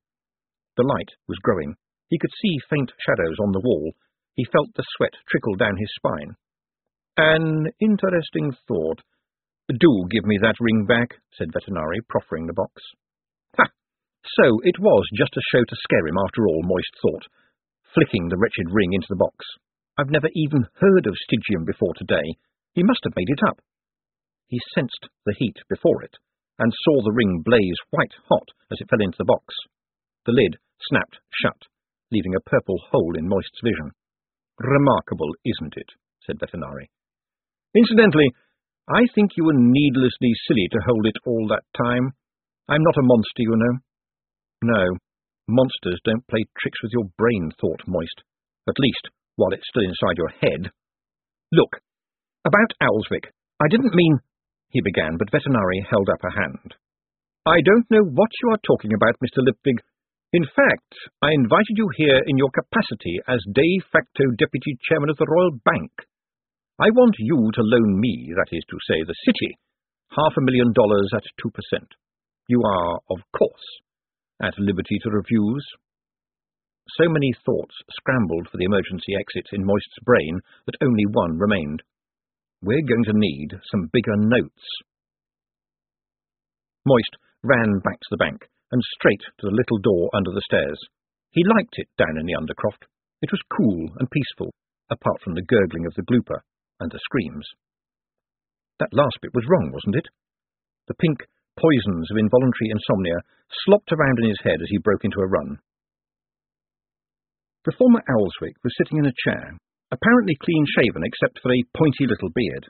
The light was growing. He could see faint shadows on the wall. He felt the sweat trickle down his spine. An interesting thought. Do give me that ring back, said Vetinari, proffering the box. Ha! So it was just a show to scare him after all, Moist thought, flicking the wretched ring into the box. I've never even heard of Stygium before today. He must have made it up. He sensed the heat before it, and saw the ring blaze white hot as it fell into the box. The lid snapped shut, leaving a purple hole in Moist's vision. Remarkable, isn't it? said Vetinari. Incidentally, I think you were needlessly silly to hold it all that time. I'm not a monster, you know. No, monsters don't play tricks with your brain, thought Moist, at least while it's still inside your head. Look, about Owlswick. I didn't mean he began, but Vetinari held up a hand. I don't know what you are talking about, Mr. Lipwig. In fact, I invited you here in your capacity as de facto deputy chairman of the Royal Bank. I want you to loan me, that is to say, the city, half a million dollars at 2%. You are, of course, at liberty to refuse. So many thoughts scrambled for the emergency exit in Moist's brain that only one remained. We're going to need some bigger notes. Moist ran back to the bank and straight to the little door under the stairs. He liked it down in the undercroft. It was cool and peaceful, apart from the gurgling of the glooper and the screams. That last bit was wrong, wasn't it? The pink poisons of involuntary insomnia slopped around in his head as he broke into a run. The former Owlswick was sitting in a chair, apparently clean-shaven except for a pointy little beard.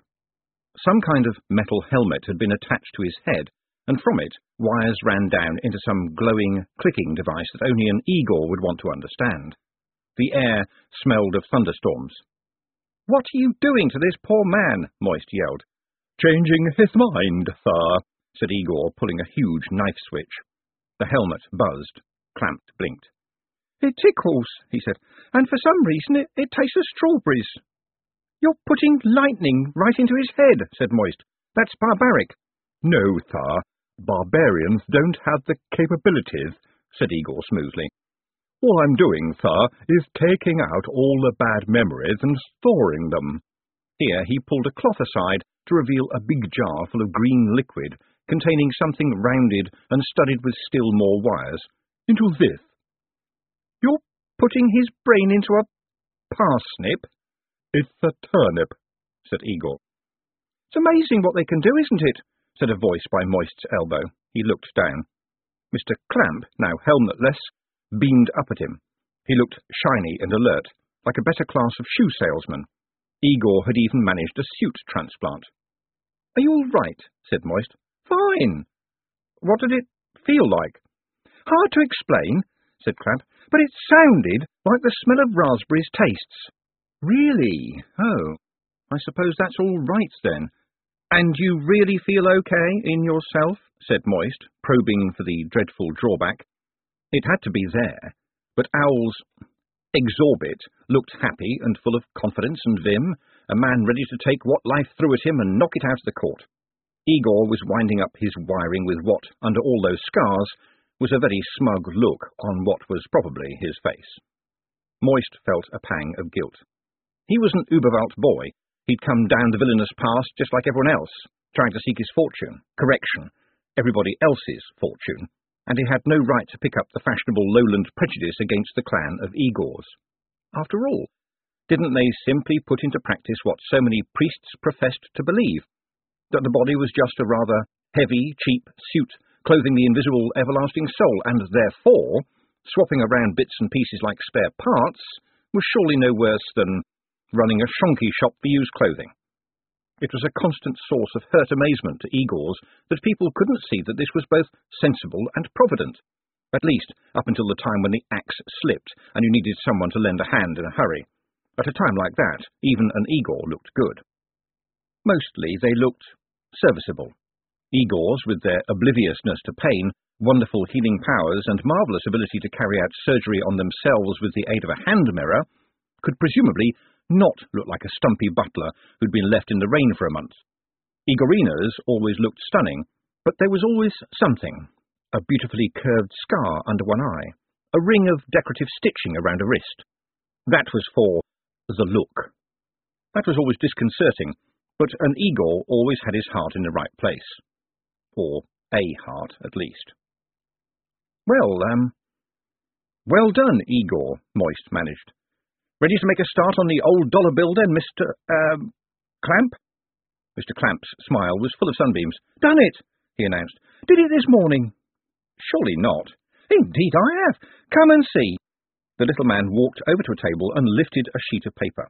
Some kind of metal helmet had been attached to his head, and from it wires ran down into some glowing, clicking device that only an Igor would want to understand. The air smelled of thunderstorms. What are you doing to this poor man? Moist yelled. Changing his mind, sir, said Igor, pulling a huge knife switch. The helmet buzzed. Clamp blinked. It tickles, he said, and for some reason it, it tastes of strawberries. You're putting lightning right into his head, said Moist. That's barbaric. No, Thar. Barbarians don't have the capabilities, said Igor smoothly. All I'm doing, Thar, is taking out all the bad memories and storing them. Here he pulled a cloth aside to reveal a big jar full of green liquid containing something rounded and studded with still more wires. Into this, putting his brain into a parsnip? It's a turnip, said Igor. It's amazing what they can do, isn't it? said a voice by Moist's elbow. He looked down. Mr. Clamp, now helmetless, beamed up at him. He looked shiny and alert, like a better class of shoe salesman. Igor had even managed a suit transplant. Are you all right? said Moist. Fine. What did it feel like? Hard to explain, said Clamp but it sounded like the smell of raspberries tastes. Really? Oh, I suppose that's all right then. And you really feel okay in yourself? said Moist, probing for the dreadful drawback. It had to be there, but Owl's Exorbit looked happy and full of confidence and vim, a man ready to take what life threw at him and knock it out of the court. Igor was winding up his wiring with what, under all those scars, was a very smug look on what was probably his face. Moist felt a pang of guilt. He was an Uberwald boy. He'd come down the villainous past just like everyone else, trying to seek his fortune, correction, everybody else's fortune, and he had no right to pick up the fashionable lowland prejudice against the clan of Igors. After all, didn't they simply put into practice what so many priests professed to believe? That the body was just a rather heavy, cheap suit clothing the invisible everlasting soul, and therefore swapping around bits and pieces like spare parts was surely no worse than running a shonky shop for used clothing. It was a constant source of hurt amazement to Igors that people couldn't see that this was both sensible and provident. At least, up until the time when the axe slipped and you needed someone to lend a hand in a hurry. At a time like that, even an Igor looked good. Mostly they looked serviceable. Igors, with their obliviousness to pain, wonderful healing powers, and marvellous ability to carry out surgery on themselves with the aid of a hand mirror, could presumably not look like a stumpy butler who'd been left in the rain for a month. Igorinas always looked stunning, but there was always something, a beautifully curved scar under one eye, a ring of decorative stitching around a wrist. That was for the look. That was always disconcerting, but an Igor always had his heart in the right place. Or a heart, at least. Well, um... Well done, Igor, Moist managed. Ready to make a start on the old dollar bill then, Mr. Um, Clamp? Mr. Clamp's smile was full of sunbeams. Done it, he announced. Did it this morning. Surely not. Indeed I have. Come and see. The little man walked over to a table and lifted a sheet of paper.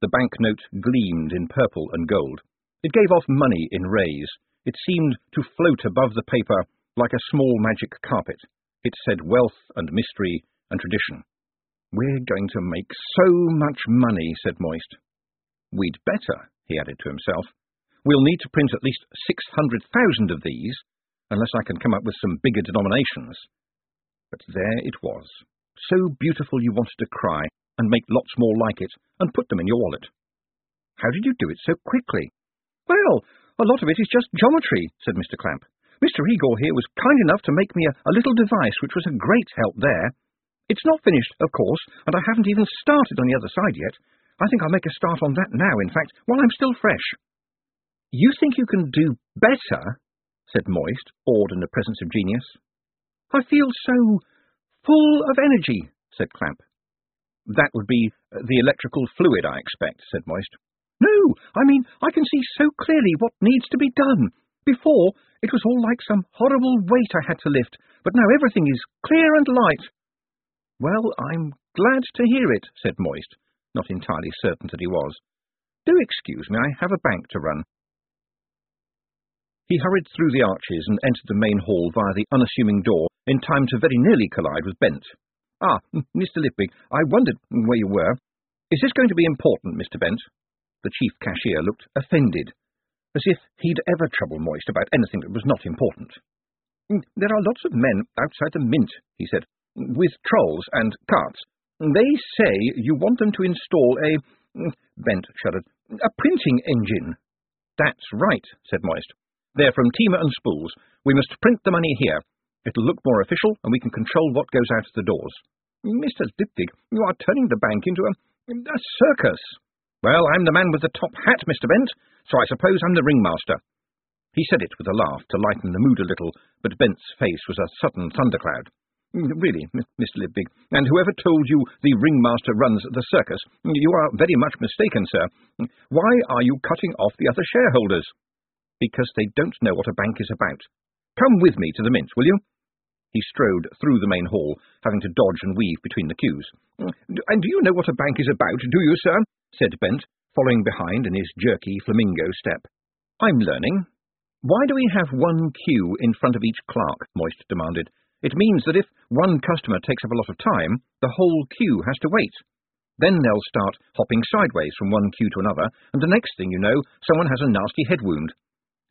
The banknote gleamed in purple and gold. It gave off money in rays. It seemed to float above the paper like a small magic carpet. It said wealth and mystery and tradition. We're going to make so much money, said Moist. We'd better, he added to himself. We'll need to print at least 600,000 of these, unless I can come up with some bigger denominations. But there it was, so beautiful you wanted to cry, and make lots more like it, and put them in your wallet. How did you do it so quickly? Well, a lot of it is just geometry, said Mr. Clamp. Mr. Igor here was kind enough to make me a, a little device which was a great help there. It's not finished, of course, and I haven't even started on the other side yet. I think I'll make a start on that now, in fact, while I'm still fresh. You think you can do better said Moist, awed in the presence of genius. I feel so full of energy, said Clamp. That would be the electrical fluid, I expect, said Moist. I mean, I can see so clearly what needs to be done. Before, it was all like some horrible weight I had to lift, but now everything is clear and light. Well, I'm glad to hear it, said Moist, not entirely certain that he was. Do excuse me, I have a bank to run. He hurried through the arches and entered the main hall via the unassuming door in time to very nearly collide with Bent. Ah, Mr. Lipwig, I wondered where you were. Is this going to be important, Mr. Bent? The chief cashier looked offended, as if he'd ever trouble Moist about anything that was not important. Mm, there are lots of men outside the mint, he said, with trolls and carts. They say you want them to install a... Mm, Bent shuddered. A printing engine. That's right, said Moist. They're from Teemer and Spools. We must print the money here. It'll look more official, and we can control what goes out of the doors. Mr. Lipwig, you are turning the bank into a, a circus. Well, I'm the man with the top hat, Mr. Bent, so I suppose I'm the ringmaster. He said it with a laugh to lighten the mood a little, but Bent's face was a sudden thundercloud. Mm, really, Mr. Lipwig, and whoever told you the ringmaster runs the circus, mm, you are very much mistaken, sir. Mm, why are you cutting off the other shareholders? because they don't know what a bank is about. Come with me to the Mint, will you? He strode through the main hall, having to dodge and weave between the queues. Hmm. And do you know what a bank is about, do you, sir? said Bent, following behind in his jerky flamingo step. I'm learning. Why do we have one queue in front of each clerk? Moist demanded. It means that if one customer takes up a lot of time, the whole queue has to wait. Then they'll start hopping sideways from one queue to another, and the next thing you know, someone has a nasty head wound.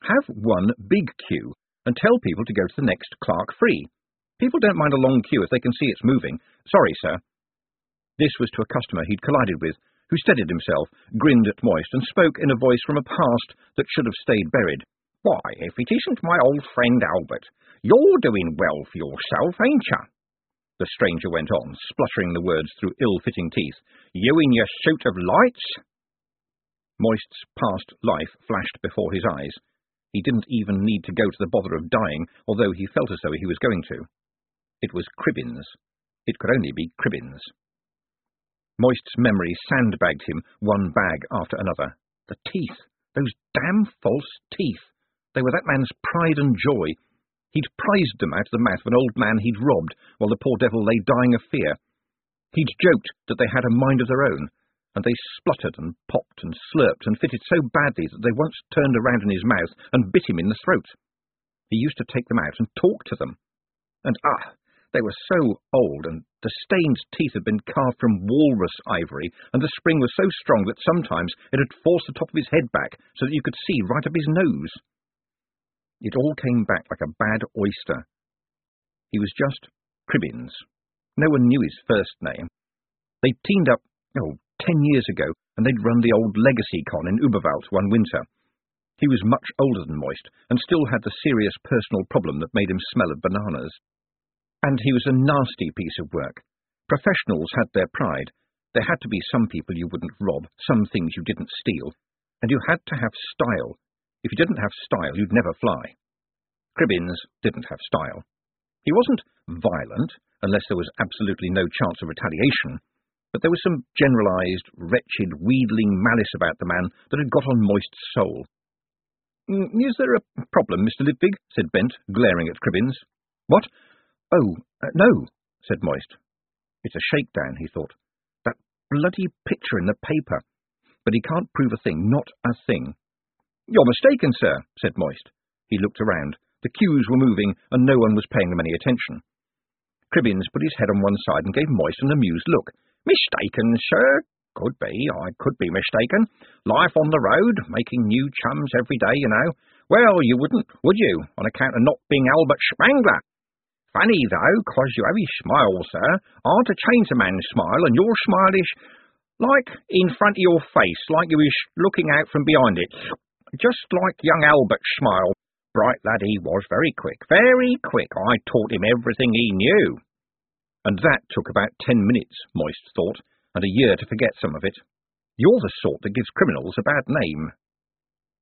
Have one big queue and tell people to go to the next clerk free. People don't mind a long queue if they can see it's moving. Sorry, sir. This was to a customer he'd collided with, who steadied himself, grinned at Moist, and spoke in a voice from a past that should have stayed buried. Why, if it isn't my old friend Albert, you're doing well for yourself, ain't you? The stranger went on, spluttering the words through ill-fitting teeth. You in your suit of lights? Moist's past life flashed before his eyes. He didn't even need to go to the bother of dying, although he felt as though he was going to. It was Cribbins. It could only be Cribbins. Moist's memory sandbagged him, one bag after another. The teeth! Those damn false teeth! They were that man's pride and joy. He'd prized them out of the mouth of an old man he'd robbed, while the poor devil lay dying of fear. He'd joked that they had a mind of their own, and they spluttered and popped and slurped and fitted so badly that they once turned around in his mouth and bit him in the throat. He used to take them out and talk to them. And ah, They were so old, and the stained teeth had been carved from walrus ivory, and the spring was so strong that sometimes it had forced the top of his head back so that you could see right up his nose. It all came back like a bad oyster. He was just Cribbins. No one knew his first name. They'd teamed up, oh, ten years ago, and they'd run the old Legacy Con in Uberwald one winter. He was much older than Moist, and still had the serious personal problem that made him smell of bananas. And he was a nasty piece of work. Professionals had their pride. There had to be some people you wouldn't rob, some things you didn't steal. And you had to have style. If you didn't have style, you'd never fly. Cribbins didn't have style. He wasn't violent, unless there was absolutely no chance of retaliation, but there was some generalized, wretched, wheedling malice about the man that had got on Moist's soul. Mm, is there a problem, Mr. Lipwig? said Bent, glaring at Cribbins. What? Oh, uh, no, said Moist. It's a shakedown, he thought. That bloody picture in the paper. But he can't prove a thing, not a thing. You're mistaken, sir, said Moist. He looked around. The queues were moving, and no one was paying them any attention. Cribbins put his head on one side and gave Moist an amused look. Mistaken, sir? Could be, I could be mistaken. Life on the road, making new chums every day, you know. Well, you wouldn't, would you, on account of not being Albert Spangler? Funny, though, 'cause you have his smile, sir. Hard to change a man's smile, and your smile is like in front of your face, like you was looking out from behind it. Just like young Albert's smile. Bright lad he was, very quick, very quick. I taught him everything he knew. And that took about ten minutes, Moist thought, and a year to forget some of it. You're the sort that gives criminals a bad name.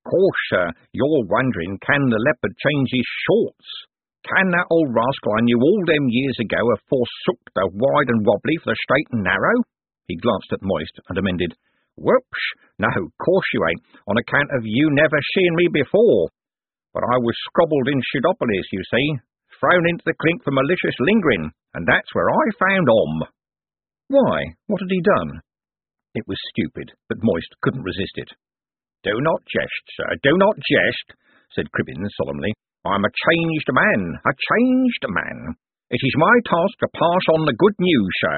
Course, sir, you're wondering, can the leopard change his shorts? Can that old rascal I knew all them years ago have forsook the wide and wobbly for the straight and narrow? He glanced at Moist and amended, Whoops, no, course you ain't, on account of you never seeing me before. But I was scrobbled in Pseudopolis, you see, thrown into the clink for malicious lingering, and that's where I found Om. Why? What had he done? It was stupid, but Moist couldn't resist it. Do not jest, sir, do not jest, said Cribbins solemnly. I'm a changed man, a changed man. It is my task to pass on the good news, sir.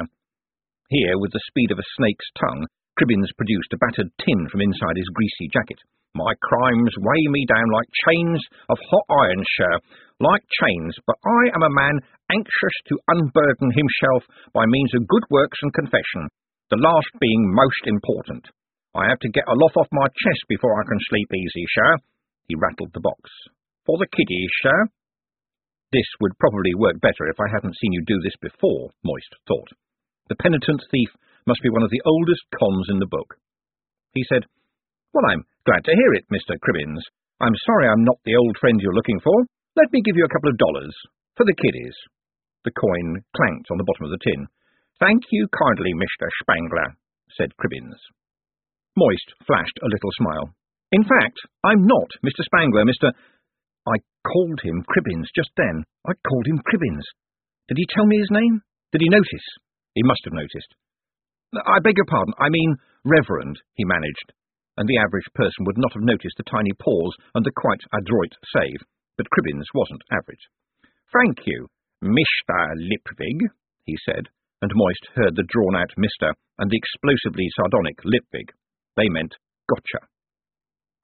Here, with the speed of a snake's tongue, Cribbins produced a battered tin from inside his greasy jacket. My crimes weigh me down like chains of hot iron, sir, like chains, but I am a man anxious to unburden himself by means of good works and confession, the last being most important. I have to get a lot off my chest before I can sleep easy, sir. He rattled the box for the kiddies, eh? sir? This would probably work better if I hadn't seen you do this before, Moist thought. The penitent thief must be one of the oldest cons in the book. He said, Well, I'm glad to hear it, Mr. Cribbins. I'm sorry I'm not the old friend you're looking for. Let me give you a couple of dollars. For the kiddies. The coin clanked on the bottom of the tin. Thank you kindly, Mr. Spangler, said Cribbins. Moist flashed a little smile. In fact, I'm not Mr. Spangler, Mr. Called him Cribbins just then. I called him Cribbins. Did he tell me his name? Did he notice? He must have noticed. I beg your pardon, I mean Reverend, he managed, and the average person would not have noticed the tiny pause and the quite adroit save, but Cribbins wasn't average. Thank you, Mr. Lipwig, he said, and Moist heard the drawn-out Mister and the explosively sardonic Lipwig. They meant gotcha.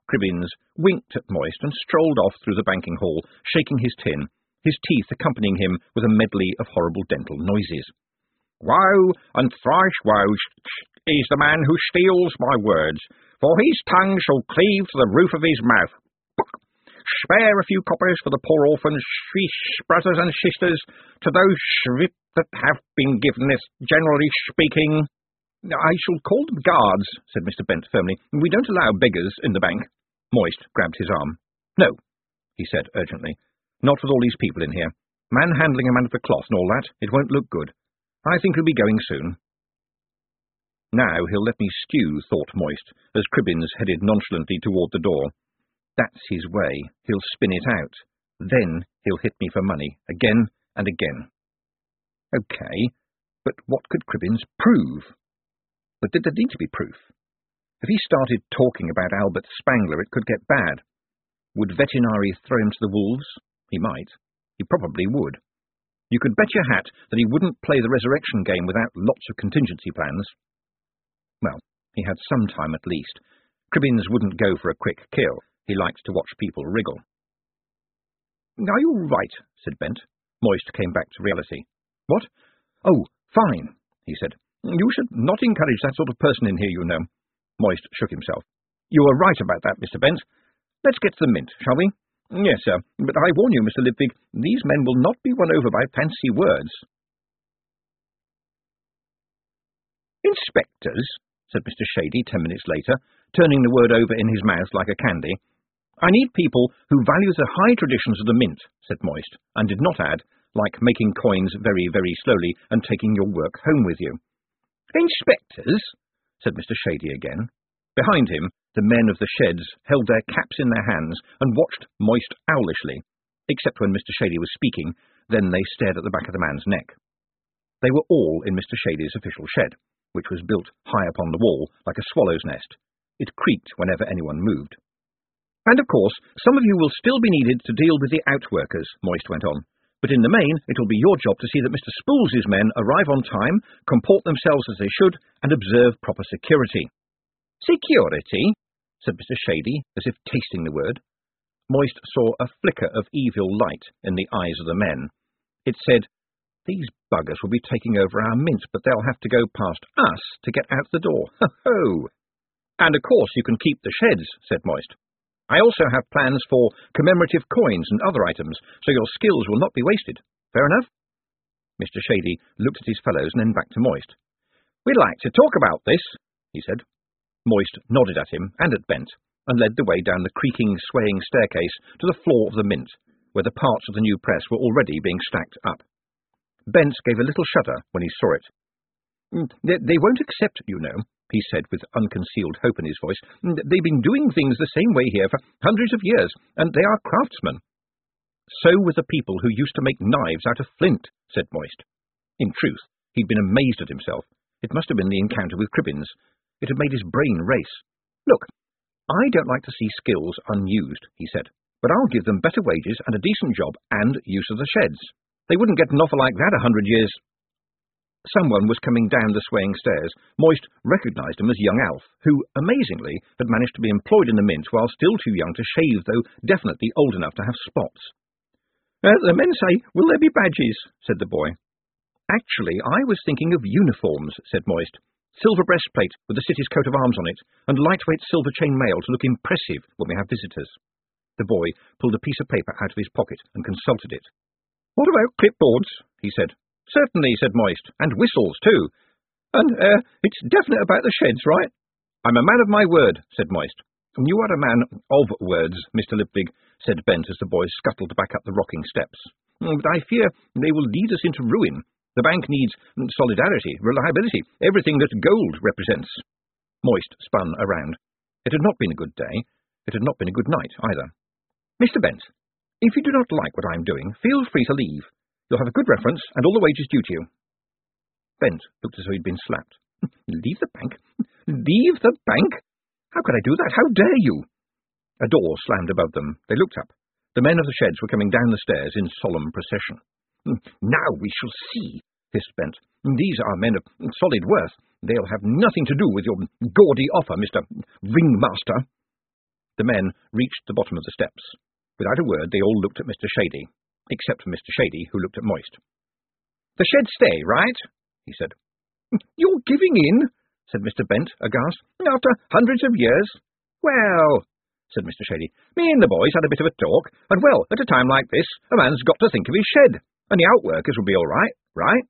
Cribbins winked at Moist and strolled off through the banking hall, shaking his tin, his teeth accompanying him with a medley of horrible dental noises. Woe and thrice woe is the man who steals my words, for his tongue shall cleave to the roof of his mouth. Spare a few coppers for the poor orphans, brothers and sisters, to those that have been given this, generally speaking. I shall call them guards, said Mr. Bent firmly. We don't allow beggars in the bank. Moist grabbed his arm. No, he said urgently. Not with all these people in here. Manhandling a man of the cloth and all that. It won't look good. I think he'll be going soon. Now he'll let me stew, thought Moist, as Cribbins headed nonchalantly toward the door. That's his way. He'll spin it out. Then he'll hit me for money, again and again. OK, but what could Cribbins prove? But did there need to be proof? If he started talking about Albert Spangler, it could get bad. Would Vetinari throw him to the wolves? He might. He probably would. You could bet your hat that he wouldn't play the resurrection game without lots of contingency plans. Well, he had some time at least. Cribbins wouldn't go for a quick kill. He liked to watch people wriggle. Are you right? said Bent. Moist came back to reality. What? Oh, fine, he said. You should not encourage that sort of person in here, you know. Moist shook himself. You are right about that, Mr. Bent. Let's get to the mint, shall we? Yes, sir, but I warn you, Mr. Lipwig, these men will not be won over by fancy words. Inspectors, said Mr. Shady ten minutes later, turning the word over in his mouth like a candy. I need people who value the high traditions of the mint, said Moist, and did not add, like making coins very, very slowly and taking your work home with you. Inspectors, said Mr. Shady again. Behind him, the men of the sheds held their caps in their hands and watched Moist owlishly, except when Mr. Shady was speaking, then they stared at the back of the man's neck. They were all in Mr. Shady's official shed, which was built high upon the wall, like a swallow's nest. It creaked whenever anyone moved. And of course, some of you will still be needed to deal with the outworkers, Moist went on. But in the main, it'll be your job to see that Mr. Spools's men arrive on time, comport themselves as they should, and observe proper security. Security? said Mr. Shady, as if tasting the word. Moist saw a flicker of evil light in the eyes of the men. It said, These buggers will be taking over our mint, but they'll have to go past us to get out the door. Ho ho! And of course you can keep the sheds, said Moist. I also have plans for commemorative coins and other items, so your skills will not be wasted. Fair enough? Mr. Shady looked at his fellows and then back to Moist. We'd like to talk about this, he said. Moist nodded at him and at Bent, and led the way down the creaking, swaying staircase to the floor of the mint, where the parts of the new press were already being stacked up. Bent gave a little shudder when he saw it. Mm, they, they won't accept, you know, he said with unconcealed hope in his voice. They've been doing things the same way here for hundreds of years, and they are craftsmen. So were the people who used to make knives out of flint, said Moist. In truth, he'd been amazed at himself. It must have been the encounter with Cribbins. It had made his brain race. Look, I don't like to see skills unused, he said, but I'll give them better wages and a decent job and use of the sheds. They wouldn't get an offer like that a hundred years Someone was coming down the swaying stairs. Moist recognised him as young Alf, who, amazingly, had managed to be employed in the mint while still too young to shave, though definitely old enough to have spots. Uh, the men say, will there be badges? said the boy. Actually, I was thinking of uniforms, said Moist. Silver breastplate with the city's coat of arms on it, and lightweight silver chain mail to look impressive when we have visitors. The boy pulled a piece of paper out of his pocket and consulted it. What about clipboards? he said. Certainly, said Moist, and whistles, too. And, uh, it's definite about the sheds, right? I'm a man of my word, said Moist. You are a man of words, Mr. Lipwig, said Bent as the boys scuttled back up the rocking steps. Mm, but I fear they will lead us into ruin. The bank needs solidarity, reliability, everything that gold represents. Moist spun around. It had not been a good day. It had not been a good night, either. Mr. Bent, if you do not like what I am doing, feel free to leave. You'll have a good reference and all the wages due to you. Bent looked as though he'd been slapped. Leave the bank? Leave the bank? How could I do that? How dare you? A door slammed above them. They looked up. The men of the sheds were coming down the stairs in solemn procession. Now we shall see, hissed Bent. These are men of solid worth. They'll have nothing to do with your gaudy offer, Mr. Ringmaster. The men reached the bottom of the steps. Without a word, they all looked at Mr. Shady except for Mr. Shady, who looked at Moist. The shed stay, right? he said. You're giving in, said Mr. Bent, aghast, after hundreds of years. Well, said Mr. Shady, me and the boys had a bit of a talk, and well, at a time like this, a man's got to think of his shed, and the outworkers will be all right, right?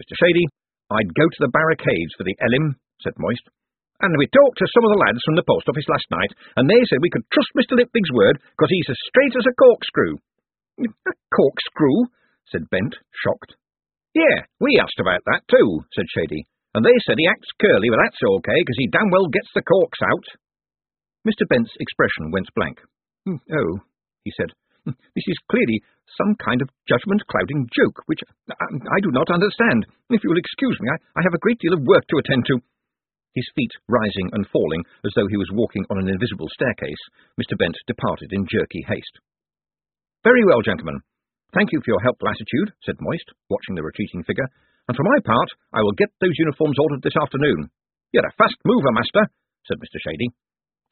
Mr. Shady, I'd go to the barricades for the Elim, said Moist. And we talked to some of the lads from the post office last night, and they said we could trust Mr. Lipwig's word, because he's as straight as a corkscrew. A corkscrew, said Bent, shocked. Yeah, we asked about that too, said Shady, and they said he acts curly, but that's okay, because he damn well gets the corks out. Mr. Bent's expression went blank. Hmm, oh, he said, hmm, this is clearly some kind of judgment-clouding joke, which I, I, do not understand. If you'll excuse me, I, I have a great deal of work to attend to. His feet rising and falling as though he was walking on an invisible staircase, Mr. Bent departed in jerky haste. Very well, gentlemen. Thank you for your help, Latitude, said Moist, watching the retreating figure, and for my part, I will get those uniforms ordered this afternoon. You're a fast mover, Master, said Mr. Shady.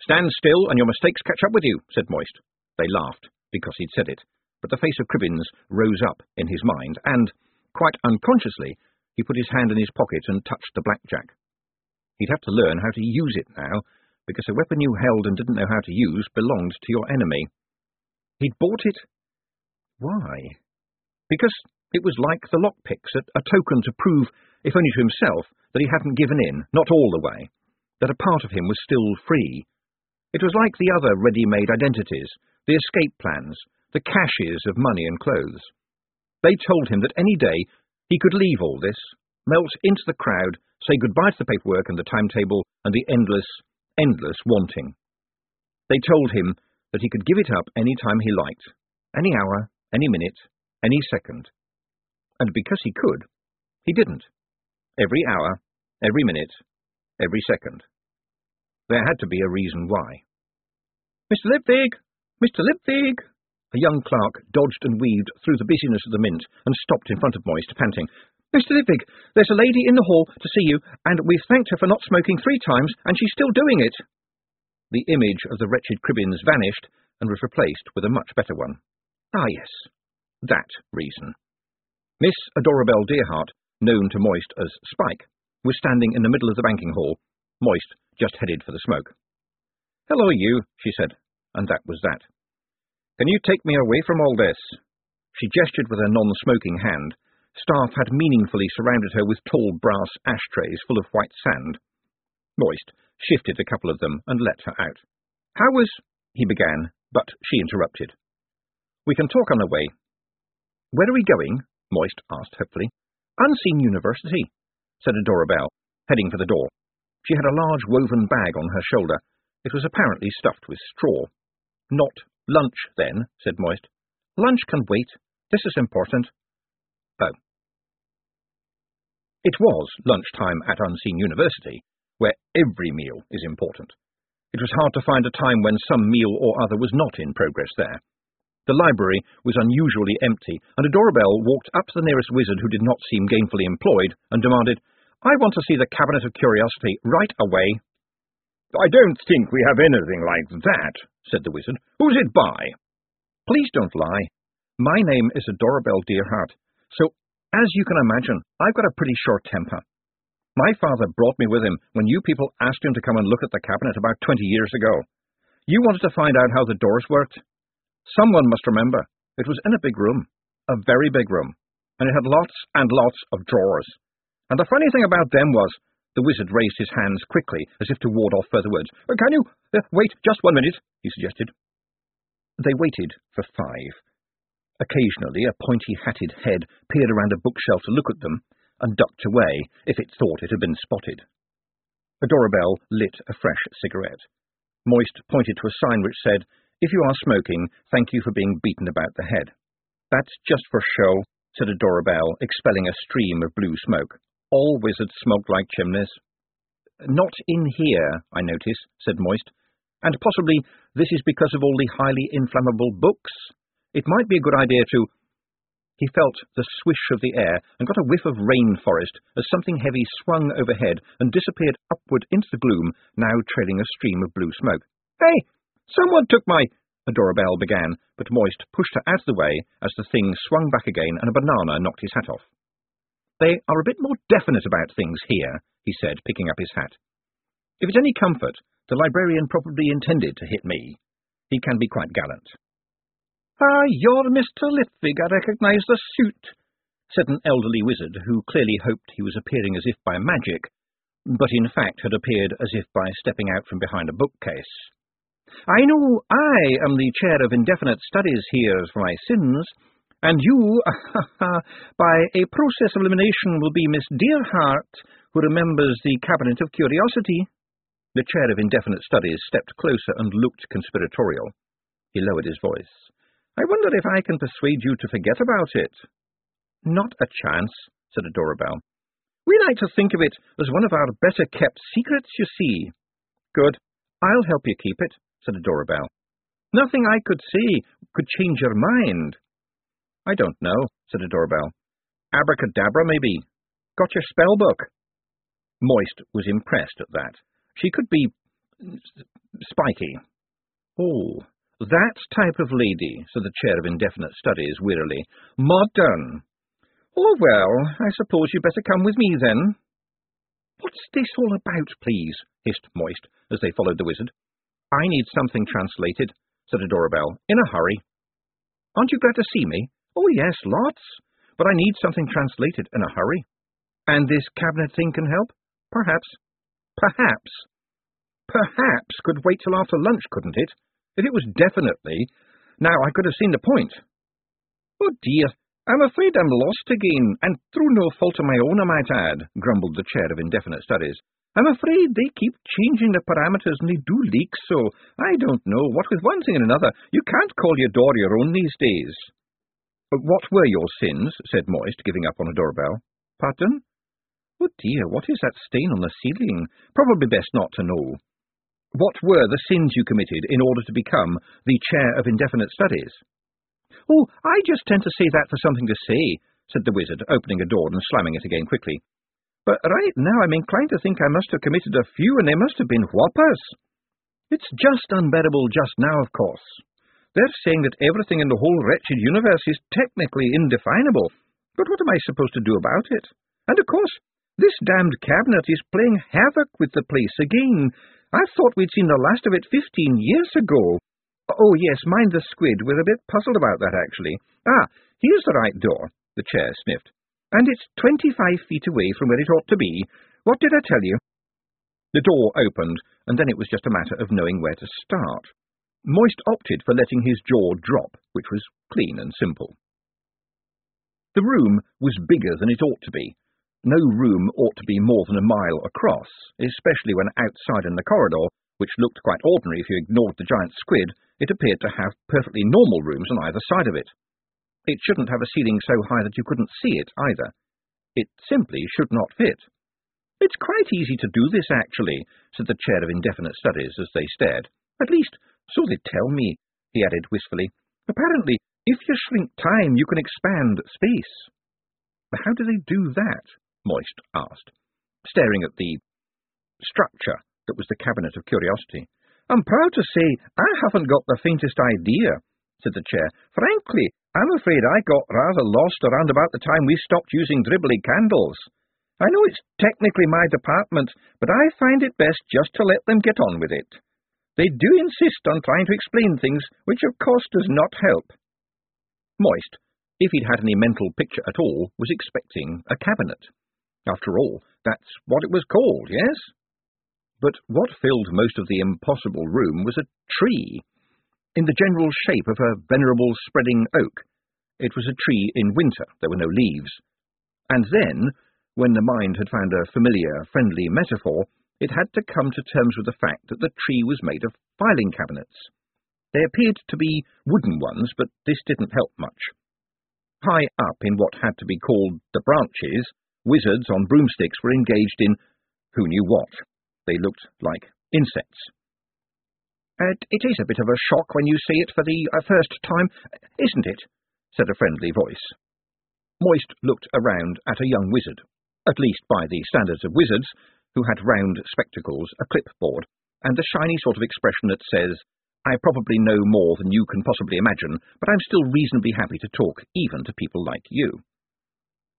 Stand still, and your mistakes catch up with you, said Moist. They laughed, because he'd said it, but the face of Cribbins rose up in his mind, and, quite unconsciously, he put his hand in his pocket and touched the blackjack. He'd have to learn how to use it now, because a weapon you held and didn't know how to use belonged to your enemy. He'd bought it. Why? Because it was like the lockpicks, a, a token to prove, if only to himself, that he hadn't given in, not all the way, that a part of him was still free. It was like the other ready-made identities, the escape plans, the caches of money and clothes. They told him that any day he could leave all this, melt into the crowd, say goodbye to the paperwork and the timetable and the endless, endless wanting. They told him that he could give it up any time he liked, any hour, any minute, any second. And because he could, he didn't. Every hour, every minute, every second. There had to be a reason why. Mr. Lipwig! Mr. Lipwig! A young clerk dodged and weaved through the busyness of the mint and stopped in front of Moist, panting. Mr. Lipwig, there's a lady in the hall to see you, and we've thanked her for not smoking three times, and she's still doing it. The image of the wretched Cribbins vanished and was replaced with a much better one. Ah, yes, that reason. Miss Adorabelle Dearheart, known to Moist as Spike, was standing in the middle of the banking hall. Moist just headed for the smoke. Hello, you, she said, and that was that. Can you take me away from all this? She gestured with her non-smoking hand. Staff had meaningfully surrounded her with tall brass ashtrays full of white sand. Moist shifted a couple of them and let her out. How was... he began, but she interrupted. We can talk on the way. Where are we going? Moist asked hopefully. Unseen University, said Adorabelle, heading for the door. She had a large woven bag on her shoulder. It was apparently stuffed with straw. Not Lunch, then, said Moist. Lunch can wait. This is important. Oh. It was lunchtime at Unseen University, where every meal is important. It was hard to find a time when some meal or other was not in progress there. The library was unusually empty, and Adorabelle walked up to the nearest wizard who did not seem gainfully employed and demanded, I want to see the Cabinet of Curiosity right away. I don't think we have anything like that, said the wizard. Who's it by? Please don't lie. My name is Adorabelle Dearheart, so, as you can imagine, I've got a pretty short temper. My father brought me with him when you people asked him to come and look at the cabinet about twenty years ago. You wanted to find out how the doors worked. Someone must remember. It was in a big room, a very big room, and it had lots and lots of drawers. And the funny thing about them was, the wizard raised his hands quickly, as if to ward off further words. Uh, can you uh, wait just one minute? he suggested. They waited for five. Occasionally a pointy-hatted head peered around a bookshelf to look at them, and ducked away if it thought it had been spotted. Adorabelle lit a fresh cigarette. Moist pointed to a sign which said, If you are smoking, thank you for being beaten about the head. That's just for show, said Adorabelle, expelling a stream of blue smoke. All wizards smoke like chimneys. Not in here, I notice, said Moist. And possibly this is because of all the highly inflammable books. It might be a good idea to... He felt the swish of the air and got a whiff of rainforest as something heavy swung overhead and disappeared upward into the gloom, now trailing a stream of blue smoke. Hey! Someone took my... Adorabelle began, but Moist pushed her out of the way as the thing swung back again and a banana knocked his hat off. They are a bit more definite about things here, he said, picking up his hat. If it's any comfort, the librarian probably intended to hit me. He can be quite gallant. Ah, you're Mr. Lipwig, I recognise the suit, said an elderly wizard who clearly hoped he was appearing as if by magic, but in fact had appeared as if by stepping out from behind a bookcase. I know I am the chair of indefinite studies here for my sins, and you, by a process of elimination, will be Miss Dearheart, who remembers the Cabinet of Curiosity. The chair of indefinite studies stepped closer and looked conspiratorial. He lowered his voice. I wonder if I can persuade you to forget about it. Not a chance, said Adorabelle. We like to think of it as one of our better-kept secrets, you see. Good. I'll help you keep it, said Adorabelle. Nothing I could say could change your mind. I don't know, said Adorabelle. Abracadabra, maybe. Got your spell book? Moist was impressed at that. She could be spiky. Oh, that type of lady, said the chair of indefinite studies wearily. Modern. Oh, well, I suppose you'd better come with me, then. What's this all about, please? hissed Moist, as they followed the wizard. I need something translated, said Adorabelle, in a hurry. Aren't you glad to see me? Oh, yes, lots. But I need something translated in a hurry. And this cabinet thing can help? Perhaps. Perhaps. Perhaps could wait till after lunch, couldn't it? If it was definitely, now I could have seen the point. Oh dear, I'm afraid I'm lost again, and through no fault of my own, I might add, grumbled the chair of indefinite studies. I'm afraid they keep changing the parameters and they do leak, so I don't know. What with one thing and another, you can't call your door your own these days. But what were your sins? said Moist, giving up on Adorabelle. Pardon? Oh dear, what is that stain on the ceiling? Probably best not to know. What were the sins you committed in order to become the chair of indefinite studies? Oh, I just tend to say that for something to say, said the wizard, opening a door and slamming it again quickly. But right now I'm inclined to think I must have committed a few, and they must have been whoppers. It's just unbearable just now, of course. They're saying that everything in the whole wretched universe is technically indefinable, but what am I supposed to do about it? And of course, this damned cabinet is playing havoc with the place again, I thought we'd seen the last of it fifteen years ago. Oh, yes, mind the squid. We're a bit puzzled about that, actually. Ah, here's the right door, the chair sniffed. And it's twenty-five feet away from where it ought to be. What did I tell you? The door opened, and then it was just a matter of knowing where to start. Moist opted for letting his jaw drop, which was clean and simple. The room was bigger than it ought to be, no room ought to be more than a mile across, especially when outside in the corridor, which looked quite ordinary if you ignored the giant squid, it appeared to have perfectly normal rooms on either side of it. It shouldn't have a ceiling so high that you couldn't see it either. It simply should not fit. It's quite easy to do this, actually, said the chair of indefinite studies as they stared. At least, so they tell me, he added wistfully. Apparently, if you shrink time, you can expand space. How do they do that? Moist asked, staring at the structure that was the cabinet of curiosity. I'm proud to say I haven't got the faintest idea, said the chair. Frankly, I'm afraid I got rather lost around about the time we stopped using dribbly candles. I know it's technically my department, but I find it best just to let them get on with it. They do insist on trying to explain things, which of course does not help. Moist, if he'd had any mental picture at all, was expecting a cabinet. After all, that's what it was called, yes? But what filled most of the impossible room was a tree, in the general shape of a venerable spreading oak. It was a tree in winter, there were no leaves. And then, when the mind had found a familiar, friendly metaphor, it had to come to terms with the fact that the tree was made of filing cabinets. They appeared to be wooden ones, but this didn't help much. High up in what had to be called the branches, Wizards on broomsticks were engaged in who knew what. They looked like insects. Uh, it is a bit of a shock when you see it for the uh, first time, isn't it? said a friendly voice. Moist looked around at a young wizard, at least by the standards of wizards, who had round spectacles, a clipboard, and the shiny sort of expression that says, I probably know more than you can possibly imagine, but I'm still reasonably happy to talk even to people like you.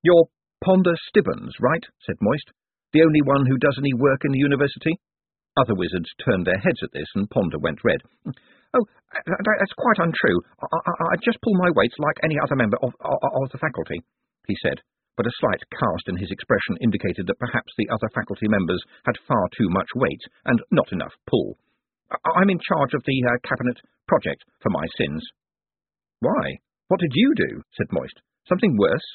You're Ponder Stibbons, right? said Moist. The only one who does any work in the university? Other wizards turned their heads at this, and Ponder went red. Oh, that's quite untrue. I, I, I just pull my weight like any other member of, of, of the faculty, he said, but a slight cast in his expression indicated that perhaps the other faculty members had far too much weight and not enough pull. I'm in charge of the uh, cabinet project for my sins. Why? What did you do? said Moist. Something worse?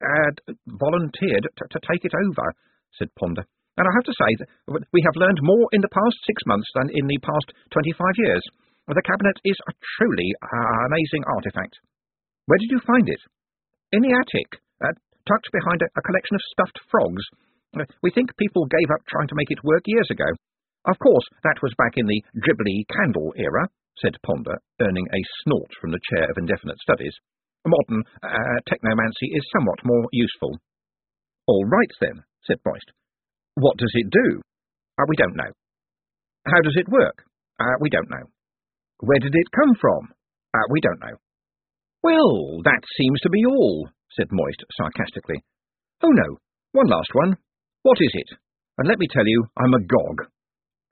had volunteered to, to take it over, said Ponder. And I have to say that we have learned more in the past six months than in the past twenty-five years. The cabinet is a truly uh, amazing artifact. Where did you find it? In the attic, uh, tucked behind a, a, collection of stuffed frogs. We think people gave up trying to make it work years ago. Of course, that was back in the dribbly candle era, said Ponder, earning a snort from the chair of indefinite studies. Modern uh, technomancy is somewhat more useful. All right, then, said Moist. What does it do? Uh, we don't know. How does it work? Uh, we don't know. Where did it come from? Uh, we don't know. Well, that seems to be all, said Moist sarcastically. Oh no, one last one. What is it? And let me tell you, I'm agog.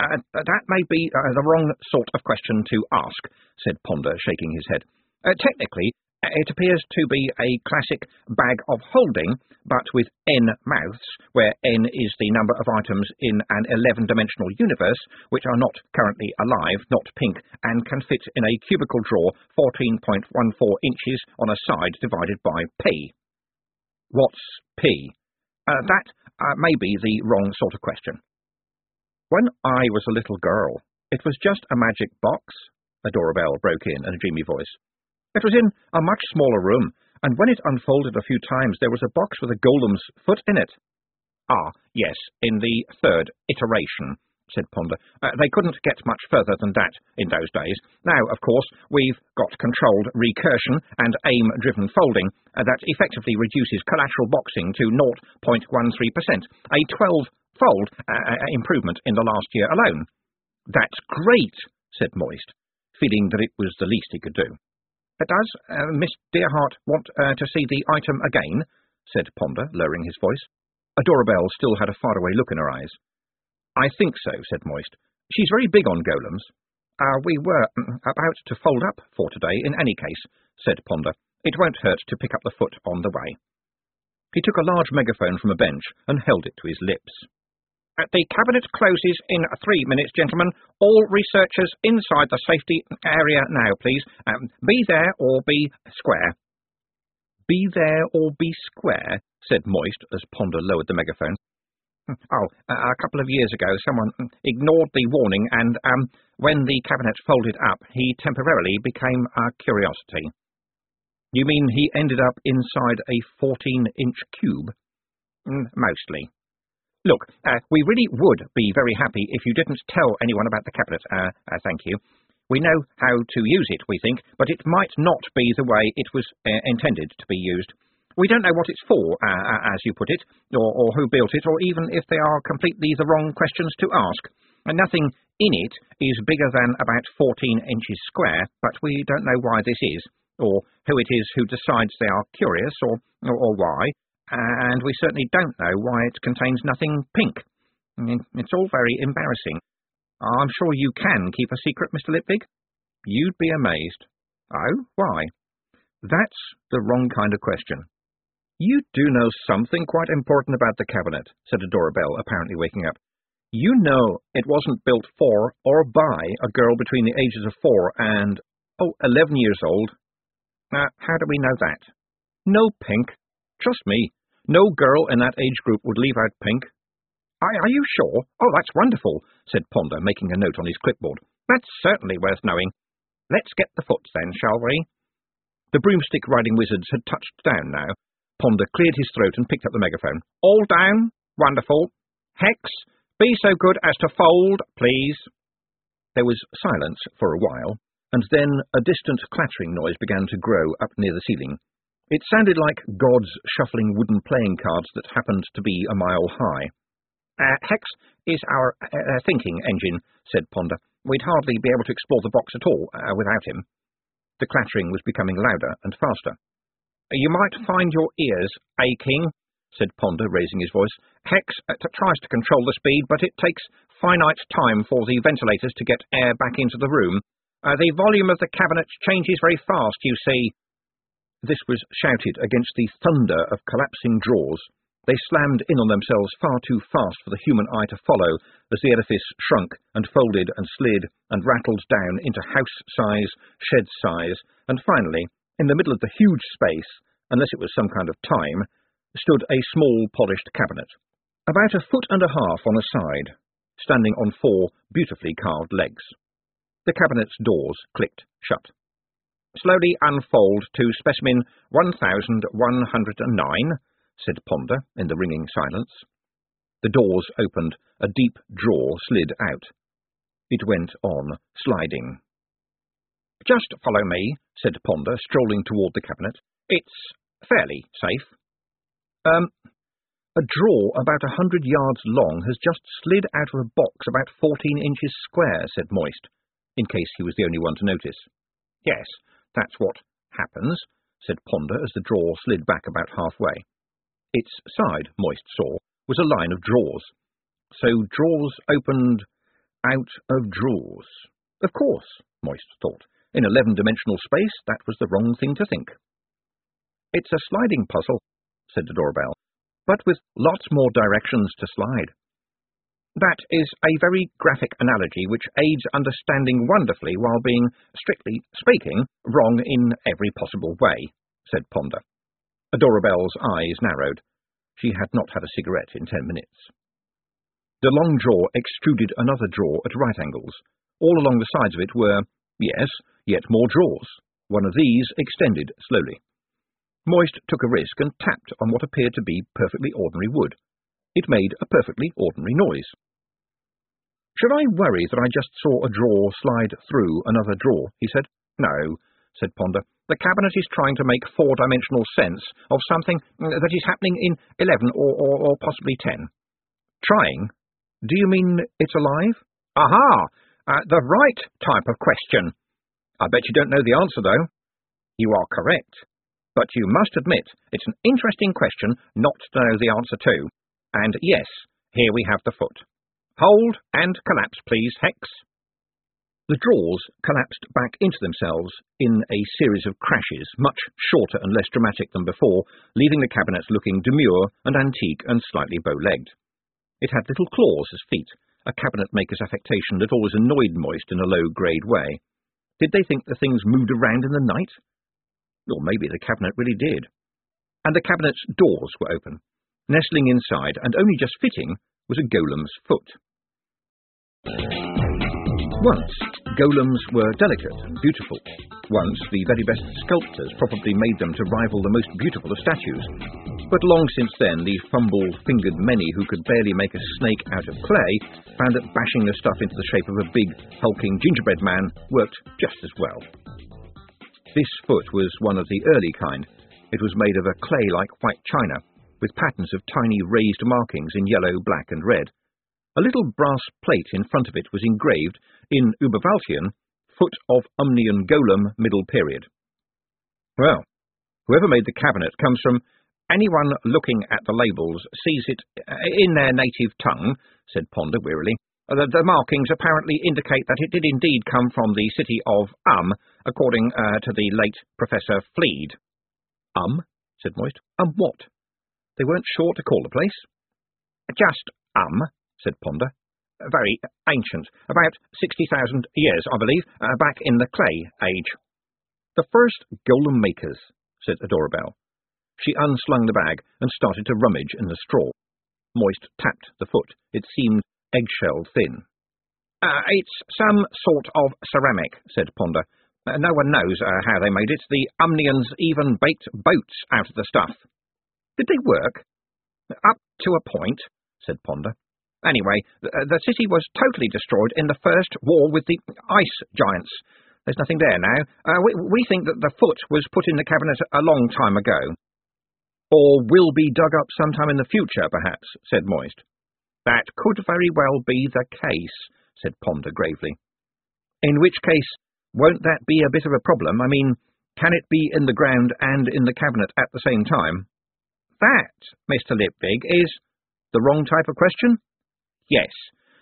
Uh, that may be uh, the wrong sort of question to ask, said Ponder, shaking his head. Uh, technically, it appears to be a classic bag of holding, but with n mouths, where n is the number of items in an 11-dimensional universe which are not currently alive, not pink, and can fit in a cubical drawer 14.14 inches on a side divided by p. What's p? Uh, that uh, may be the wrong sort of question. When I was a little girl, it was just a magic box, Adorabelle broke in in a dreamy voice. It was in a much smaller room, and when it unfolded a few times, there was a box with a golem's foot in it. Ah, yes, in the third iteration, said Ponder. Uh, they couldn't get much further than that in those days. Now, of course, we've got controlled recursion and aim-driven folding uh, that effectively reduces collateral boxing to 0.13%, a 12-fold uh, uh, improvement in the last year alone. That's great, said Moist, feeling that it was the least he could do. Does uh, Miss Dearheart want uh, to see the item again? said Ponder, lowering his voice. Adorabelle still had a faraway look in her eyes. I think so, said Moist. She's very big on golems. Uh, we were mm, about to fold up for today in any case, said Ponder. It won't hurt to pick up the foot on the way. He took a large megaphone from a bench and held it to his lips. The cabinet closes in three minutes, gentlemen. All researchers inside the safety area now, please. Um, be there or be square. Be there or be square, said Moist as Ponder lowered the megaphone. Oh, a couple of years ago, someone ignored the warning, and um, when the cabinet folded up, he temporarily became a curiosity. You mean he ended up inside a 14-inch cube? Mm, mostly. Look, uh, we really would be very happy if you didn't tell anyone about the cabinet. Uh, uh, thank you. We know how to use it, we think, but it might not be the way it was uh, intended to be used. We don't know what it's for, uh, uh, as you put it, or, or, who built it, or even if they are completely the wrong questions to ask. And nothing in it is bigger than about 14 inches square, but we don't know why this is, or who it is who decides they are curious, or, or, or why, and we certainly don't know why it contains nothing pink. It's all very embarrassing. I'm sure you can keep a secret, Mr. Lipwig. You'd be amazed. Oh, why? That's the wrong kind of question. You do know something quite important about the cabinet, said Adorabelle, apparently waking up. You know it wasn't built for or by a girl between the ages of four and, oh, eleven years old. Uh, how do we know that? No pink. Trust me. No girl in that age group would leave out pink. Are, are you sure? Oh, that's wonderful, said Ponder, making a note on his clipboard. That's certainly worth knowing. Let's get the foots then, shall we? The broomstick riding wizards had touched down now. Ponder cleared his throat and picked up the megaphone. All down? Wonderful. Hex, be so good as to fold, please. There was silence for a while, and then a distant clattering noise began to grow up near the ceiling. It sounded like gods shuffling wooden playing cards that happened to be a mile high. Uh, Hex is our uh, uh, thinking engine, said Ponder. We'd hardly be able to explore the box at all uh, without him. The clattering was becoming louder and faster. You might find your ears aching, said Ponder, raising his voice. Hex uh, tries to control the speed, but it takes finite time for the ventilators to get air back into the room. Uh, the volume of the cabinet changes very fast, you see. This was shouted against the thunder of collapsing drawers. They slammed in on themselves far too fast for the human eye to follow as the edifice shrunk and folded and slid and rattled down into house-size, shed-size, and finally, in the middle of the huge space, unless it was some kind of time, stood a small polished cabinet, about a foot and a half on a side, standing on four beautifully carved legs. The cabinet's doors clicked shut. Slowly unfold to specimen 1109, said Ponder in the ringing silence. The doors opened, a deep drawer slid out. It went on, sliding. Just follow me, said Ponder, strolling toward the cabinet. It's fairly safe. Um, a drawer about a hundred yards long has just slid out of a box about fourteen inches square, said Moist, in case he was the only one to notice. Yes, that's what happens, said Ponder as the drawer slid back about halfway. Its side, Moist saw, was a line of drawers. So drawers opened out of drawers. Of course, Moist thought. In eleven-dimensional space, that was the wrong thing to think. It's a sliding puzzle, said Adorabelle, but with lots more directions to slide. That is a very graphic analogy which aids understanding wonderfully while being, strictly speaking, wrong in every possible way, said Ponder. Adorabelle's eyes narrowed. She had not had a cigarette in ten minutes. The long drawer extruded another drawer at right angles. All along the sides of it were, yes, yet more drawers. One of these extended slowly. Moist took a risk and tapped on what appeared to be perfectly ordinary wood. It made a perfectly ordinary noise. Should I worry that I just saw a drawer slide through another drawer? he said. No, said Ponder. The cabinet is trying to make four-dimensional sense of something that is happening in eleven or, or, or possibly ten. Trying? Do you mean it's alive? Aha! Uh, the right type of question. I bet you don't know the answer, though. You are correct. But you must admit it's an interesting question not to know the answer to. And yes, here we have the foot. Hold and collapse, please, Hex. The drawers collapsed back into themselves in a series of crashes, much shorter and less dramatic than before, leaving the cabinets looking demure and antique and slightly bow-legged. It had little claws as feet, a cabinet-maker's affectation that always annoyed Moist in a low-grade way. Did they think the things moved around in the night? Or maybe the cabinet really did. And the cabinet's doors were open. Nestling inside, and only just fitting, was a golem's foot. Once, golems were delicate and beautiful. Once, the very best sculptors probably made them to rival the most beautiful of statues. But long since then, the fumble-fingered many who could barely make a snake out of clay found that bashing the stuff into the shape of a big, hulking gingerbread man worked just as well. This foot was one of the early kind. It was made of a clay-like white china, with patterns of tiny raised markings in yellow, black, and red. A little brass plate in front of it was engraved, in Uberwaldean, Foot of Umnian Golem, Middle Period. Well, whoever made the cabinet comes from anyone looking at the labels sees it uh, in their native tongue, said Ponder wearily. The, the, markings apparently indicate that it did indeed come from the city of Um, according uh, to the late Professor Fleed. Um, said Moist. Um what? They weren't sure to call the place. Just Um, said Ponder. Very ancient, about 60,000 years, I believe, uh, back in the clay age. The first golem makers, said Adorabelle. She unslung the bag and started to rummage in the straw. Moist tapped the foot. It seemed eggshell thin. Uh, it's some sort of ceramic, said Ponder. Uh, no one knows uh, how they made it. The Umnians even baked boats out of the stuff. Did they work? Up to a point, said Ponder. Anyway, the, uh, the city was totally destroyed in the first war with the ice giants. There's nothing there now. Uh, we, we think that the foot was put in the cabinet a long time ago. Or will be dug up sometime in the future, perhaps, said Moist. That could very well be the case, said Ponder gravely. In which case, won't that be a bit of a problem? I mean, can it be in the ground and in the cabinet at the same time? That, Mr. Lipwig, is the wrong type of question? Yes.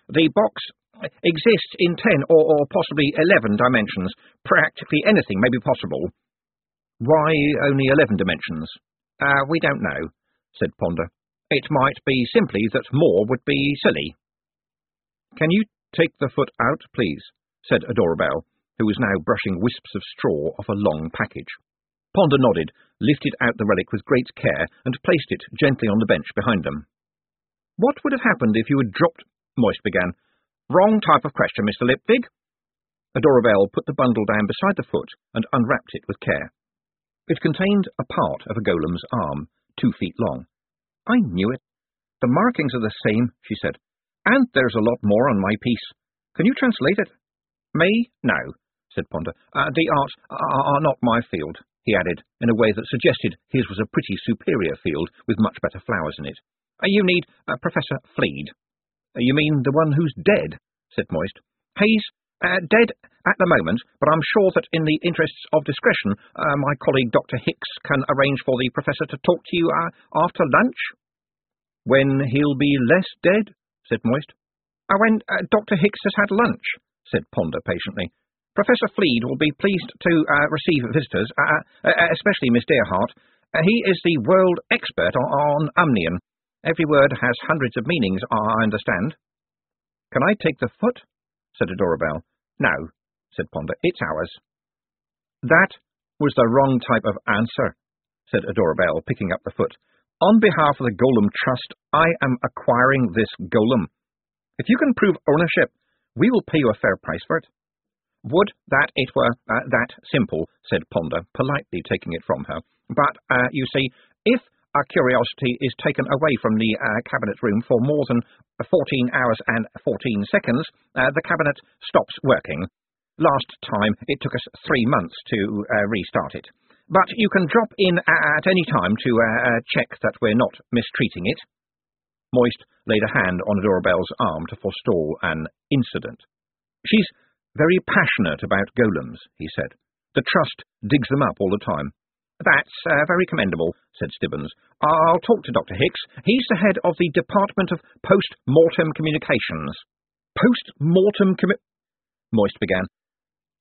The box exists in ten or, or possibly eleven dimensions. Practically anything may be possible. Why only eleven dimensions? Uh, we don't know, said Ponder. It might be simply that more would be silly. Can you take the foot out, please? said Adorabelle, who was now brushing wisps of straw off a long package. Ponder nodded, lifted out the relic with great care, and placed it gently on the bench behind them. What would have happened if you had dropped... Moist began. Wrong type of question, Mr. Lipwig. Adorabelle put the bundle down beside the foot and unwrapped it with care. It contained a part of a golem's arm, two feet long. I knew it. The markings are the same, she said. And there's a lot more on my piece. Can you translate it? Me? No, said Ponder. Uh, the arts are not my field. he added, in a way that suggested his was a pretty superior field with much better flowers in it. Uh, you need uh, Professor Fleed. Uh, you mean the one who's dead? said Moist. He's uh, dead at the moment, but I'm sure that in the interests of discretion, uh, my colleague Dr. Hicks can arrange for the Professor to talk to you uh, after lunch. When he'll be less dead? said Moist. when Dr. Hicks has had lunch, said Ponder patiently. Professor Fleed will be pleased to uh, receive visitors, uh, uh, especially Miss Dearheart. Uh, he is the world expert on, on Umnian. Every word has hundreds of meanings, I understand. Can I take the foot? said Adora Belle. No, said Ponder. It's ours. That was the wrong type of answer, said Adora Belle, picking up the foot. On behalf of the Golem Trust, I am acquiring this golem. If you can prove ownership, we will pay you a fair price for it. Would that it were uh, that simple, said Ponder, politely taking it from her. But, uh, you see, if a curiosity is taken away from the uh, cabinet room for more than 14 hours and 14 seconds, uh, the cabinet stops working. Last time it took us three months to uh, restart it. But you can drop in at any time to uh, check that we're not mistreating it. Moist laid a hand on Adora Belle's arm to forestall an incident. She's very passionate about golems, he said. The Trust digs them up all the time. That's uh, very commendable, said Stibbons. I'll talk to Dr. Hicks. He's the head of the Department of Post-Mortem Communications. Post-mortem commi... Moist began.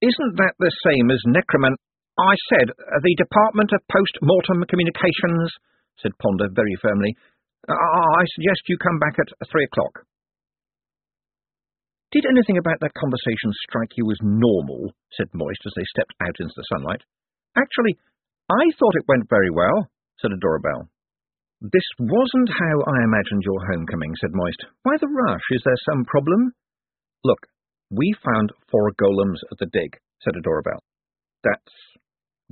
Isn't that the same as necroman... I said, uh, the Department of Post-Mortem Communications, said Ponder very firmly. I suggest you come back at three o'clock. Did anything about that conversation strike you as normal? said Moist as they stepped out into the sunlight. Actually, I thought it went very well, said Adora Belle. This wasn't how I imagined your homecoming, said Moist. Why the rush? Is there some problem? Look, we found four golems at the dig, said Adora Belle. That's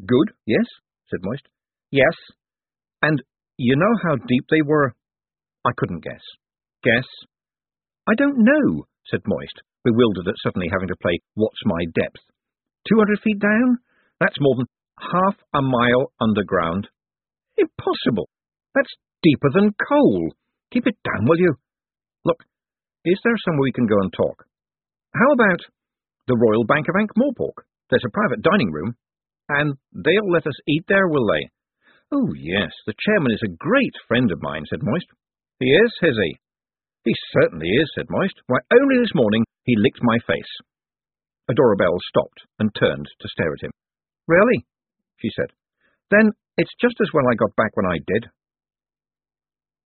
good, yes? said Moist. Yes. And you know how deep they were? I couldn't guess. Guess? I don't know, said Moist, bewildered at suddenly having to play What's My Depth. Two hundred feet down? That's more than half a mile underground. Impossible. That's deeper than coal. Keep it down, will you? Look, is there somewhere we can go and talk? How about the Royal Bank of Ankh-Morpork? There's a private dining room. And they'll let us eat there, will they? Oh, yes, the chairman is a great friend of mine, said Moist. He is, is he? He certainly is, said Moist. Why, only this morning he licked my face. Adora Belle stopped and turned to stare at him. Really? She said. Then it's just as well I got back when I did.